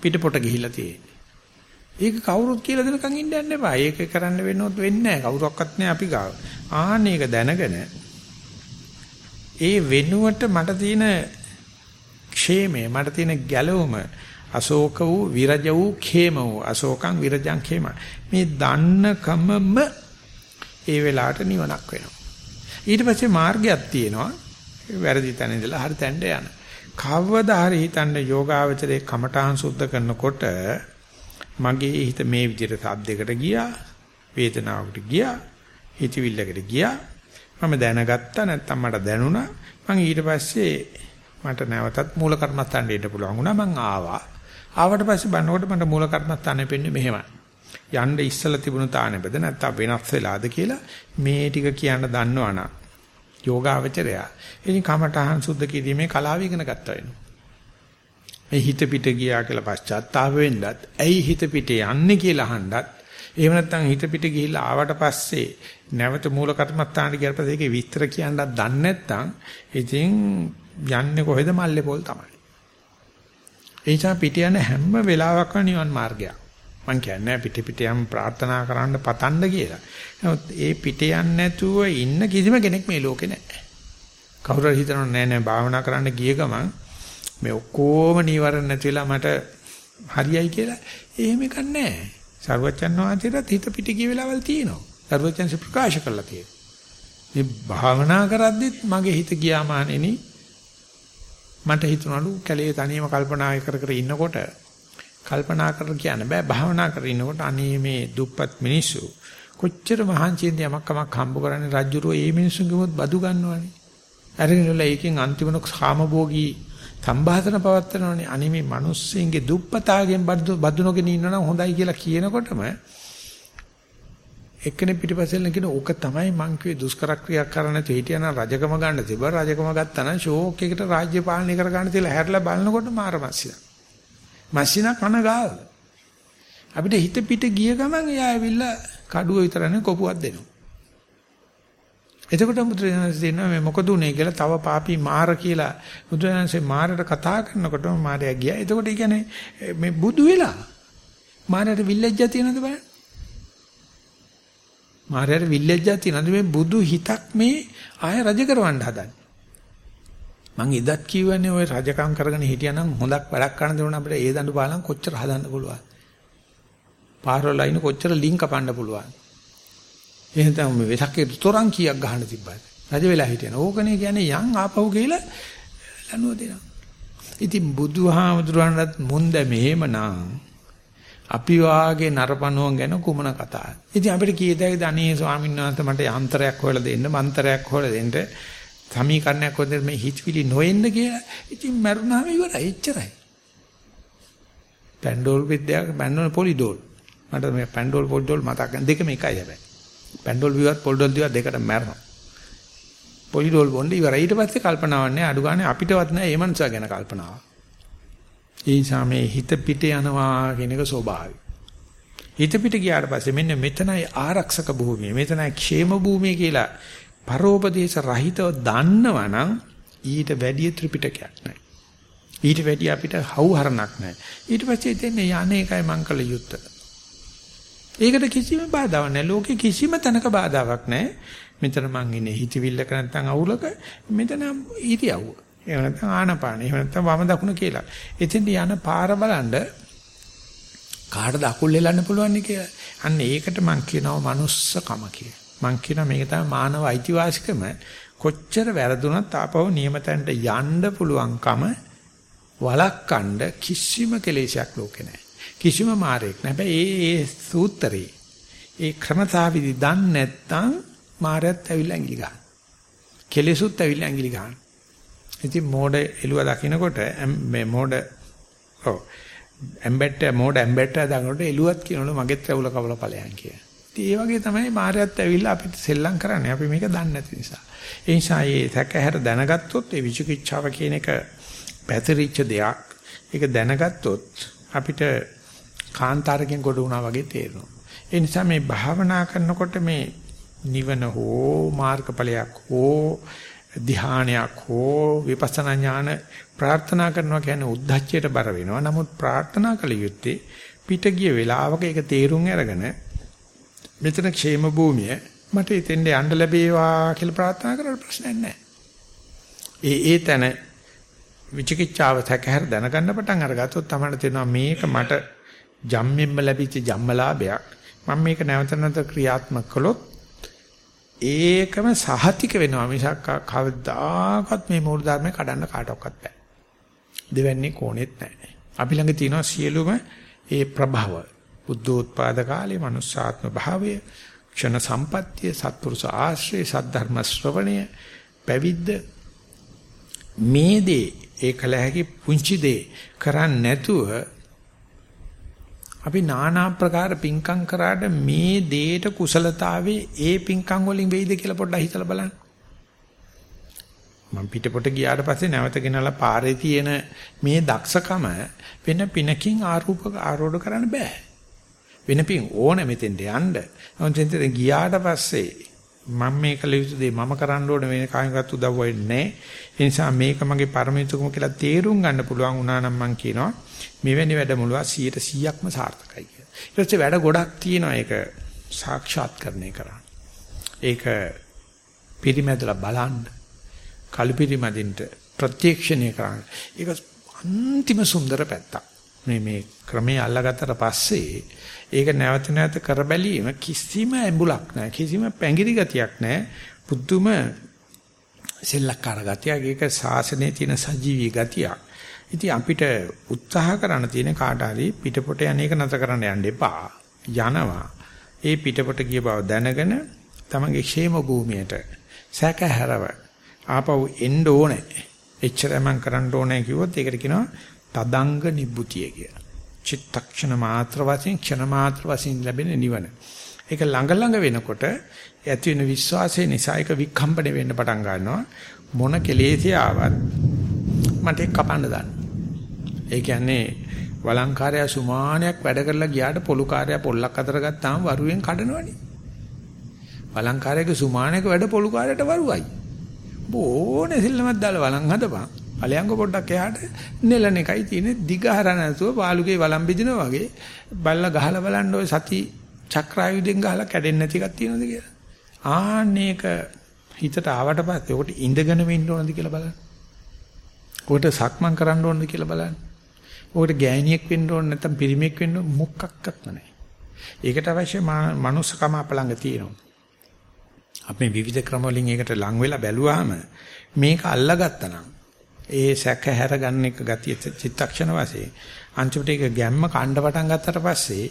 පිටපොට ගිහිල්ලා තියෙන්නේ. ඒක කවුරුත් කියලා දෙනකන් ඉන්න යන්න එපා. ඒක කරන්න වෙනවොත් වෙන්නේ නැහැ. කවුරක්වත් නැහැ අපි ගාව. ආන්න ඒක දැනගෙන ඒ වෙනුවට මට තියෙන ക്ഷേමය මට තියෙන ගැලවුම අශෝක වූ විරජ වූ ඛේම වූ. අශෝකං විරජං ඛේම. මේ දන්න කමම ඒ වෙලාවට නිවනක් වෙනවා. ඊට පස්සේ මාර්ගයක් තියෙනවා. වැරදි තැන ඉඳලා හරි තැනට යන කවදා හරි හිතන්න යෝගාවචරයේ කමඨාන් සුද්ධ කරනකොට මගේ හිත මේ විදිහට සද්දයකට ගියා වේදනාවකට ගියා හිතවිල්ලකට ගියා. මම දැනගත්තා නැත්තම් මට දැනුණා. මම ඊට පස්සේ මට නැවතත් මූල කර්මස්ථානට එන්න පුළුවන් වුණා. මං ආවා. ආවට පස්සේ බලනකොට මට මූල කර්මස්ථානේ පෙන්නේ මෙහෙමයි. යන්න ඉස්සලා තිබුණු තානෙබද නැත්නම් වෙනස් වෙලාද කියලා මේ ටික කියන්න දන්නවනම් යෝගාවචරය. ඉතින් කමඨහං සුද්ධ කිරීමේ කලාව ඉගෙන ගත්තා වෙනවා. මේ හිත පිට ගියා කියලා පශ්චාත්තාප වෙන්නත්, ඇයි හිත පිට යන්නේ කියලා අහන්නත්, එහෙම නැත්නම් හිත පිට ගිහිල්ලා ආවට පස්සේ නැවත මූල කර්මස්ථානට ගියපස්සේ ඒකේ විස්තර කියන්නත් දන්නේ නැත්නම් ඉතින් යන්නේ කොහෙද මල්ලේ පොල් තමයි. ඒ නිසා පිට යන හැම වෙලාවකම නිවන් මාර්ගයක්. මං කියන්නේ පිට පිට යම් ප්‍රාර්ථනා කරන්න පතන්න කියලා. නමුත් ඒ පිට යන්නේ නැතුව ඉන්න කිසිම කෙනෙක් මේ ලෝකේ නැහැ. කවුරු හරි හිතනවා නෑ නෑ භාවනා කරන්න ගිය ගමන් මේ ඔක්කොම නීවරණ නැති වෙලා මට හරියයි කියලා එහෙම එකක් නැහැ. සර්වචන් වහන්සේට හිත පිට ගිය වෙලාවල් තියෙනවා. සර්වචන්සේ ප්‍රකාශ කළා තියෙනවා. මේ භාවනා කරද්දිත් මගේ හිත ගියාම අනේනි මට හිතුණලු කැලේ තනියම කල්පනා කර කර ඉන්නකොට කල්පනා කර කියන්න බෑ භාවනා කර ඉන්නකොට අනේ මේ දුප්පත් මිනිස්සු කොච්චර මහන්සියෙන්ද යමක් කමක් හම්බ කරන්නේ රජ්ජුරෝ ඒ මිනිස්සුන්ගෙමුත් බදු ගන්නවනේ. අරගෙනලා ඒකෙන් අන්තිමන කාමභෝගී සම්භාෂණ පවත්වනවනේ. අනේ මේ මිනිස්සුන්ගේ දුප්පතාගෙන් බදු බදු නොගෙන ඉන්නවනම් හොඳයි කියලා කියනකොටම එක්කෙනෙක් පිටිපස්සෙන් කියන ඕක තමයි මං කිව්වේ දුෂ්කර ක්‍රියා කරන්න නැති හිටියනම් රජකම ගන්න තිබ්බා රජකම ගත්තා නම් ෂෝක් එකට රාජ්‍ය පාලනය කර ගන්න තියලා හැරලා බලනකොට මාර මස්සිනා. මස්සිනා කන ගාව අපිට හිත පිට ගිය ගමන් එයා ඇවිල්ලා කඩුව විතරනේ කොපුවක් දෙනවා. එතකොට බුදුරජාණන් දෙනවා මේ මොකද උනේ කියලා තව පාපී මාර කියලා. බුදුරජාණන්සේ මාරට කතා කරනකොට මාරයා ගියා. එතකොට ඒ කියන්නේ මේ බුදු වෙලා මාරයට විල්ලෙජ්ජා තියෙනවද බලන්න? මාරයට විල්ලෙජ්ජා තියෙනවද මේ බුදු හිතක් මේ ආය රජ කරවන්න හදන්නේ. මං ඉදත් කියවනේ ওই රජකම් කරගෙන හිටියනම් හොඳක් වැඩක් කරන්න දෙනවා අපිට ඒ දඬු පාලම් කොච්චර හදන්න පුළුවන්. පාරවල් අයින කොච්චර ලින්ක් කපන්න පුළුවන්. එහෙනම් මේ වෙසක්කේ තොරන් කීයක් ගහන්න තිබ්බද? රජ වෙලා හිටියන. ඕකනේ කියන්නේ යන් ආපහු ගිහලා ලනුව දෙනවා. ඉතින් බුදුහාමුදුරන්වත් මුන්ද මෙහෙමනම් අපි වාගේ නරපණුවන් ගැන කුමන කතාවද? ඉතින් අපිට කීයදයි ධනේ ස්වාමීන් වහන්සේ මට යන්ත්‍රයක් හොයලා දෙන්න, මන්ත්‍රයක් හොයලා දෙන්න, සමීකරණයක් හොයලා මේ හිතවිලි නොඑන්න කියලා. ඉතින් මරුණාම ඉවරයි, එච්චරයි. පැන්ඩෝල් විද්‍යාව, පැන්ඩෝල් පොලිඩෝල්. මට මේ පැන්ඩෝල් පොලිඩෝල් මතක දෙකම එකයි හැබැයි. පැන්ඩෝල් විවත් පොලිඩෝල් දිවත් දෙකට මැරෙනවා. පොලිඩෝල් බොන්න ඉවරයි. ඊට පස්සේ කල්පනාවක් නැහැ. අඩු ගානේ අපිටවත් නැහැ. ඒ මනුස්සයා ගැන කල්පනාවක්. ඒ නිසා මේ හිත පිට යනවා කියන එක ස්වභාවයි. හිත පිට ගියාට පස්සේ මෙන්න මෙතනයි ආරක්ෂක භූමිය, මෙතනයි ക്ഷേම භූමිය කියලා පරෝපදේශ රහිතව දන්නවනම් ඊට වැඩි ත්‍රිපිටකයක් නැහැ. ඊට වැඩි අපිට හවුහරණක් නැහැ. ඊට පස්සේ දෙන්නේ යන්නේ එකයි මං කළ යුත්තේ. ඒකට කිසිම බාධාවක් නැහැ. ලෝකේ කිසිම තැනක බාධාවක් නැහැ. මෙතන මං ඉන්නේ හිතවිල්ලක නැත්නම් අවුලක මෙතන ඉරියව්ව. එහෙම නැත්නම් ආනපාන. එහෙම නැත්නම් වම දකුණ කියලා. එතෙන්ට යන පාර බලන්න කාටද අකුල් හෙලන්න පුළුවන් කියලා. අන්න ඒකට මං කියනවා manussකම කියලා. මං කියනවා මේක තමයි මානව අයිතිවාසිකම. කොච්චර වැරදුනත් ආපහු නියමතන්ට යන්න පුළුවන්කම වළක්වන්න කිසිම කෙලෙසයක් ලෝකේ නැහැ. කිසිම මාරයක් නැහැ. හැබැයි ඒ ඒ සූත්‍රේ ඒ ක්‍රමතාවිදි දන්නේ නැත්නම් මාරයත් ඇවිල්ලා ඇඟිලි ගන්න. කෙලෙසුත් ඇවිල්ලා ඇඟිලි ගන්න. ඉතින් මෝඩ එළුව දකින්නකොට මේ මෝඩ ඔව් එම්බෙට්ට මෝඩ එම්බෙට්ට දානකොට එළුවත් කියනවලු මගෙත් ඇවුල කවල ඵලයන් කිය. ඉතින් ඒ වගේ තමයි මායයත් ඇවිල්ලා අපිට සෙල්ලම් කරන්නේ. අපි මේක දන්නේ නැති නිසා. ඒ නිසා මේ සැකහැර දැනගත්තොත් ඒ විචිකිච්ඡාව කියන එක පැතිරිච්ච දෙයක්. ඒක දැනගත්තොත් අපිට කාන්තාරකින් ගොඩ වුණා වගේ තේරෙනවා. ඒ නිසා මේ භාවනා කරනකොට මේ නිවන හෝ මාර්ගඵලයක් හෝ ධ්‍යානයක් හෝ විපස්සනා ඥාන ප්‍රාර්ථනා කරනවා කියන්නේ උද්දච්චයට බර වෙනවා. නමුත් ප්‍රාර්ථනා කළ යුත්තේ පිට ගිය වෙලාවක ඒක තේරුම් අරගෙන මෙතන ക്ഷേම භූමිය මට එතෙන්ට යන්න ලැබේවා කියලා ප්‍රාර්ථනා කරලා ප්‍රශ්නයක් නැහැ. ඒ ඒ තැන විචිකිච්ඡාව තකහැර දැනගන්න පටන් අරගත්තොත් තමයි තේරෙනවා මේක මට ජම්මෙන්ම ලැබිච්ච ජම්මලාභයක්. මම මේක නැවත නැවත ක්‍රියාත්මක කළොත් ඒකම සහතික වෙනවා මිසක් කවදාකවත් මේ මූල ධර්මේ කඩන්න කාටවත් බෑ. දෙවන්නේ කොනෙත් නැහැ. අපි ළඟ තියෙනවා සියලුම ඒ ප්‍රභව. බුද්ධෝත්පාද කාලේ මනුස්සාත්ම භාවය, ක්ෂණ සම්පත්තිය, සත්පුරුෂ ආශ්‍රය, සද්ධර්ම ශ්‍රවණය, පැවිද්ද මේ දේ ඒ කල හැකි පුංචි දේ කරන්නේ නැතුව අපි নানা ආකාර පින්කම් කරාට මේ දේට කුසලතාවේ ඒ පින්කම් වලින් වෙයිද කියලා පොඩ්ඩක් හිතලා බලන්න. මම පිටපොට ගියාට පස්සේ නැවත ගෙනලා පාරේ තියෙන මේ දක්ෂකම වෙන පිනකින් ආරූප ආරෝඪ කරන්න බෑ. වෙන පින් ඕන මෙතෙන්ට යන්න. මොන්තෙන්ට ගියාට පස්සේ මම මේ කළ යුතු දේ මම කරන්න ඕන වෙන කායිකත් උදව් වෙන්නේ නැහැ. ඒ නිසා මේක මගේ පරමිතුකම කියලා තේරුම් ගන්න පුළුවන් වුණා නම් මම කියනවා මෙවැනි වැඩමුළුවක් 100%ක්ම සාර්ථකයි කියලා. ඊට පස්සේ වැඩ ගොඩක් තියෙනවා ඒක සාක්ෂාත්කරණය කරන්න. ඒක පිරිමැදලා බලන්න. කලු පිරිමැදින්ට ප්‍රත්‍යක්ෂණය කරන්න. ඒක අන්තිම සුන්දර පැත්තක්. මේ මේ ක්‍රමයේ අල්ලගත්තට පස්සේ ඒක නැවත නැවත කර බැලීම කිසිම ඇඹුලක් නැහැ. කිසිම පැංගිරි ගතියක් නැහැ. පුදුම සෙල්ලක්කාර ගතියක්. ඒක සාසනයේ තියෙන සජීවී ගතියක්. ඉතින් අපිට උත්සාහ කරන්න තියෙන කාට හරි පිටපොට යන්නේක නැත කරන්න යන්න එපා. යනවා. ඒ පිටපොට ගිය බව දැනගෙන තමන්ගේ ക്ഷേම භූමියට සැකහැරව ආපහු එන්න ඕනේ. එච්චරයි මම කරන්න ඕනේ කිව්වොත් ඒකට කියනවා තදංග නිබ්බුතිය කියලා. චිත්තක්ෂණ මාත්‍ර වශයෙන් ක්ෂණ මාත්‍ර වශයෙන් ලැබෙන නිවන. ඒක ළඟ ළඟ වෙනකොට ඇති වෙන විශ්වාසය නිසා ඒක විකම්පණය වෙන්න පටන් ගන්නවා. මොන කෙලෙසිය ආවත් මට ඒක කපන්න දාන්න. ඒ කියන්නේ වළංකාරය සුමානයක් වැඩ කරලා ගියාට පොලු කාර්යය පොල්ලක් අතර ගත්තාම වරුවෙන් කඩනවනේ. වළංකාරයක සුමානයක වැඩ පොලු කාර්යයට වරුවයි. බෝනේ සෙල්ලමක් දාලා වළං හදපන්. ඵලයන්ක පොඩ්ඩක් එහාට නෙලන එකයි තියෙන්නේ දිගහර නැතුව පාලුගේ වළම් බෙදිනවා වගේ බල්ලා ගහලා බලන්න ඔය සති චක්‍රායුධෙන් ගහලා කැඩෙන්නේ නැති එකක් තියෙනවද කියලා. ආන්නේක හිතට ආවට පස්සේ ඔකට ඉඳගෙන ඉන්න ඕනද කියලා බලන්න. ඔකට සක්මන් කරන්න ඕනද කියලා බලන්න. ඔකට ගෑණියෙක් වෙන්න ඕන නැත්නම් පිරිමියෙක් වෙන්න මොකක්වත් නැහැ. ඒකට අවශ්‍ය මනුස්සකම අපලඟ තියෙනවා. අපි විවිධ ක්‍රම වලින් ඒකට ලං වෙලා බැලුවාම මේක අල්ලගත්තා නම් ඒ සැක හැර ගන්න එක ගතිය චිත්තක්ෂණ වශයෙන් අන්තිමට ඒක ගැම්ම කණ්ඩ පටන් ගත්තට පස්සේ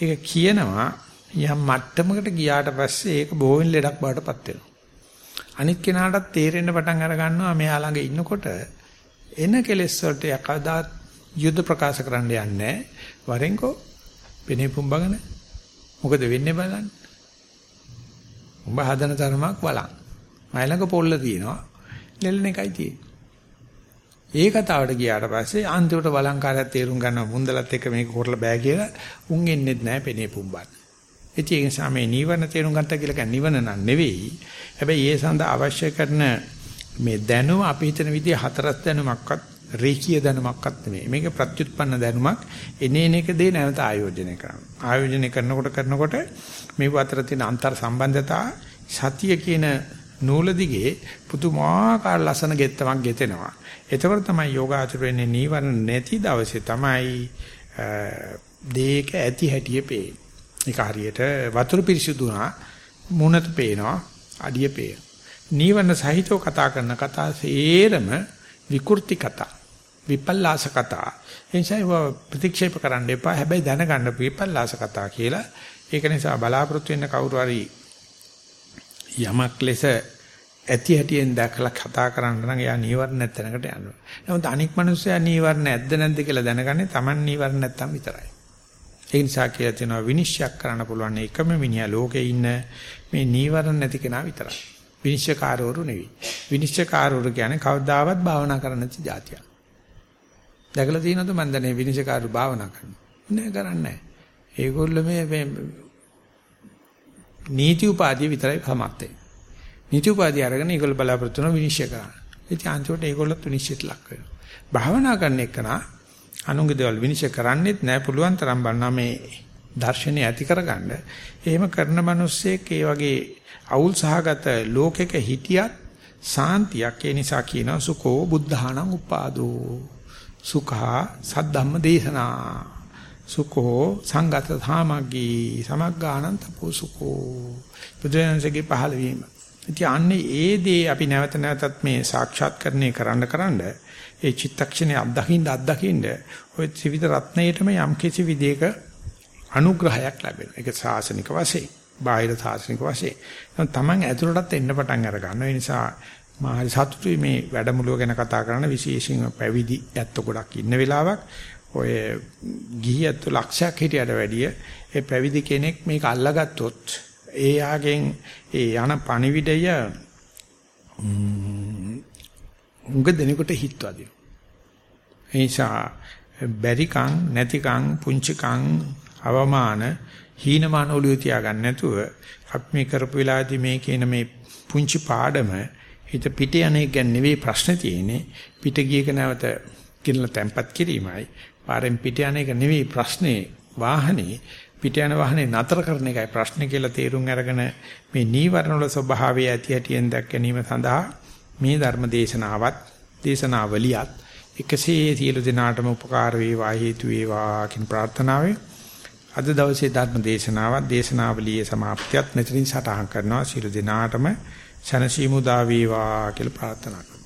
ඒක කියනවා යම් මට්ටමකට ගියාට පස්සේ ඒක බෝවෙන් ලෙඩක් බවටපත් වෙනවා. අනිත් කෙනාටත් තේරෙන්න පටන් අර ගන්නවා මෙයා ළඟ ඉන්නකොට එන කෙලෙස් වලට යකදා යුද්ධ ප්‍රකාශ කරන්න යන්නේ වරෙන්කෝ පෙනේ පුම්බගෙන මොකද වෙන්නේ බලන්න. උඹ හදන තරමක් බලන්න. මයිලඟ පොල්ල තියෙනවා. ලෙල්න එකයි තියෙන්නේ. ඒ කතාවට ගියාට පස්සේ අන්තිමට බලංකාරය තේරුම් ගන්නවා මුන්දලත් එක්ක මේක කරලා බෑ කියලා උන් එන්නේත් නැහැ පෙනේ පුම්බන්න. ඒ නිසා මේ නීවරණ තේරුම් ගත්තා කියලා කියන්නේ නිවන නන් නෙවෙයි. හැබැයි ඒ සඳහා අවශ්‍ය කරන මේ දැනුම අපි හිතන විදිහ හතරස් දැනුමක්වත් රේකී දැනුමක්වත් නෙමෙයි. මේක ප්‍රත්‍යুৎපන්න දැනුමක් එනේන එක දේ නැවත ආයෝජනය කරනවා. ආයෝජනය කරනකොට කරනකොට මේ අතර තියෙන අන්තර් සම්බන්ධතා සතිය කියන නූල දිගේ පුදුමාකාර ලස්සන ගෙත්තමක් ගෙතෙනවා. එතකොට තමයි යෝගාචර වෙන්නේ නීවරණ නැති දවසේ තමයි දේක ඇති හැටිය පේන්නේ. ඒක හරියට වතුර පිරිසුදුනා මුණත පේනවා අඩිය පේන. නීවරණ සහිතව කතා කරන කතා සේරම විකෘති කතා. විපල්ලාස කතා. එනිසා ප්‍රතික්ෂේප කරන්න එපා. හැබැයි දැනගන්න විපල්ලාස කතා කියලා. ඒක නිසා බලාපොරොත්තු වෙන්න කවුරු හරි යමක් ලෙස ඇති හැටියෙන් දැකලා කතා කරන්න නම් එයා නීවරණ නැත්නකට යනවා. නමුත් අනික් මිනිස්සයා නීවරණ ඇද්ද නැද්ද කියලා දැනගන්නේ Taman නීවරණ නැත්තම් විතරයි. ඒ නිසා කියලා තියෙනවා විනිශ්චය කරන්න පුළුවන් එකම මිනිහා ලෝකේ ඉන්න මේ නීවරණ නැති කෙනා විතරයි. විනිශ්චයකාරවරු නෙවෙයි. විනිශ්චයකාරවරු කියන්නේ කවදාවත් භාවනා කරන්න නැති જાතිය. දැකලා තියෙනවද මන් දන්නේ විනිශ්චයකාරවරු භාවනා කරනවා. නෑ කරන්නේ නෑ. ඒගොල්ලෝ මේ නීති උපාධිය විතරයි සමත් වෙන්නේ. නීති උපාධිය අරගෙන ඒගොල්ලෝ බලාපොරොත්තු වෙන විනිශ්චය කරන්න. ඉතින් අන්තිමට ඒගොල්ලොත් විනිශ්චයට ලක් වෙනවා. භාවනා කරන එකනා අනුන්ගේ දේවල් විනිශ්චය කරන්නෙත් නෑ පුළුවන් තරම් බන්නා මේ දර්ශනය ඇති කරගන්න. එහෙම කරන මිනිස්සෙක් ඒ වගේ අවුල් සහගත ලෝකෙක හිටියත් සාන්තියක් ඒ නිසා කියනවා සුකෝ බුද්ධහානං උපාදෝ සුඛා සද්ධම්ම දේශනා සුකෝ සංගත සාමග්ගී සමග්ගානං තපෝසුකෝ බුදුන්සේගේ පහළ වීම ඉතින් අන්නේ ඒ දේ අපි නැවත නැවතත් මේ සාක්ෂාත්කරණය කරන්න කරන්න ඒ චිත්තක්ෂණේ අත්දකින්න අත්දකින්න ඔය ත්‍රිවිධ රත්නයේටම යම් කිසි විදියක අනුග්‍රහයක් ලැබෙනවා. ඒක සාසනික වශයෙන්, බාහිර සාසනික වශයෙන්. තමන් ඇතුළටත් එන්න පටන් අර ගන්නවා. ඒ නිසා මා හරි සතුටුයි මේ වැඩමුළුව ගැන කතා කරන විශේෂයෙන් පැවිදි ඇත්ත ගොඩක් ඉන්න වෙලාවක් ඔය ගිහි ඇත්ත ලක්ෂයක් හිටියට වැඩිය ඒ පැවිදි කෙනෙක් මේක අල්ලගත්තොත් ඒ යාගෙන් ඒ යන පණිවිඩය උඟ දෙනකොට හිටවදින. ඒ නිසා බැරිකම් නැතිකම් පුංචිකම් අවමාන හීනමාන ඔලිය තියාගන්න නැතුව අපි මේ කරපු වෙලාවේදී මේ කියන මේ පුංචි පාඩම හිත පිට යන්නේ ගැන නෙවෙයි ප්‍රශ්නේ තියෙන්නේ පිට ගියක නැවත කිනල තැම්පත් කිරීමයි පාරෙන් පිට යන එක නෙවෙයි ප්‍රශ්නේ වාහනේ. පිට යන වාහනේ නතර කරන එකයි ප්‍රශ්නේ කියලා තේරුම් අරගෙන මේ නීවරණ වල ස්වභාවය ඇති හැටියෙන් දැක් ගැනීම සඳහා මේ ධර්ම දේශනාවත් දේශනාවලියත් එකසේ සියලු දෙනාටම උපකාර වේවා හේතු වේවා කියන ප්‍රාර්ථනාවෙන් අද දවසේ ධර්ම දේශනාවත් දේශනාවලියේ સમાප්තියත් මෙතනින් සටහන් කරනවා. සියලු දෙනාටම සනසීමු දා වේවා කියලා ප්‍රාර්ථනා කරනවා.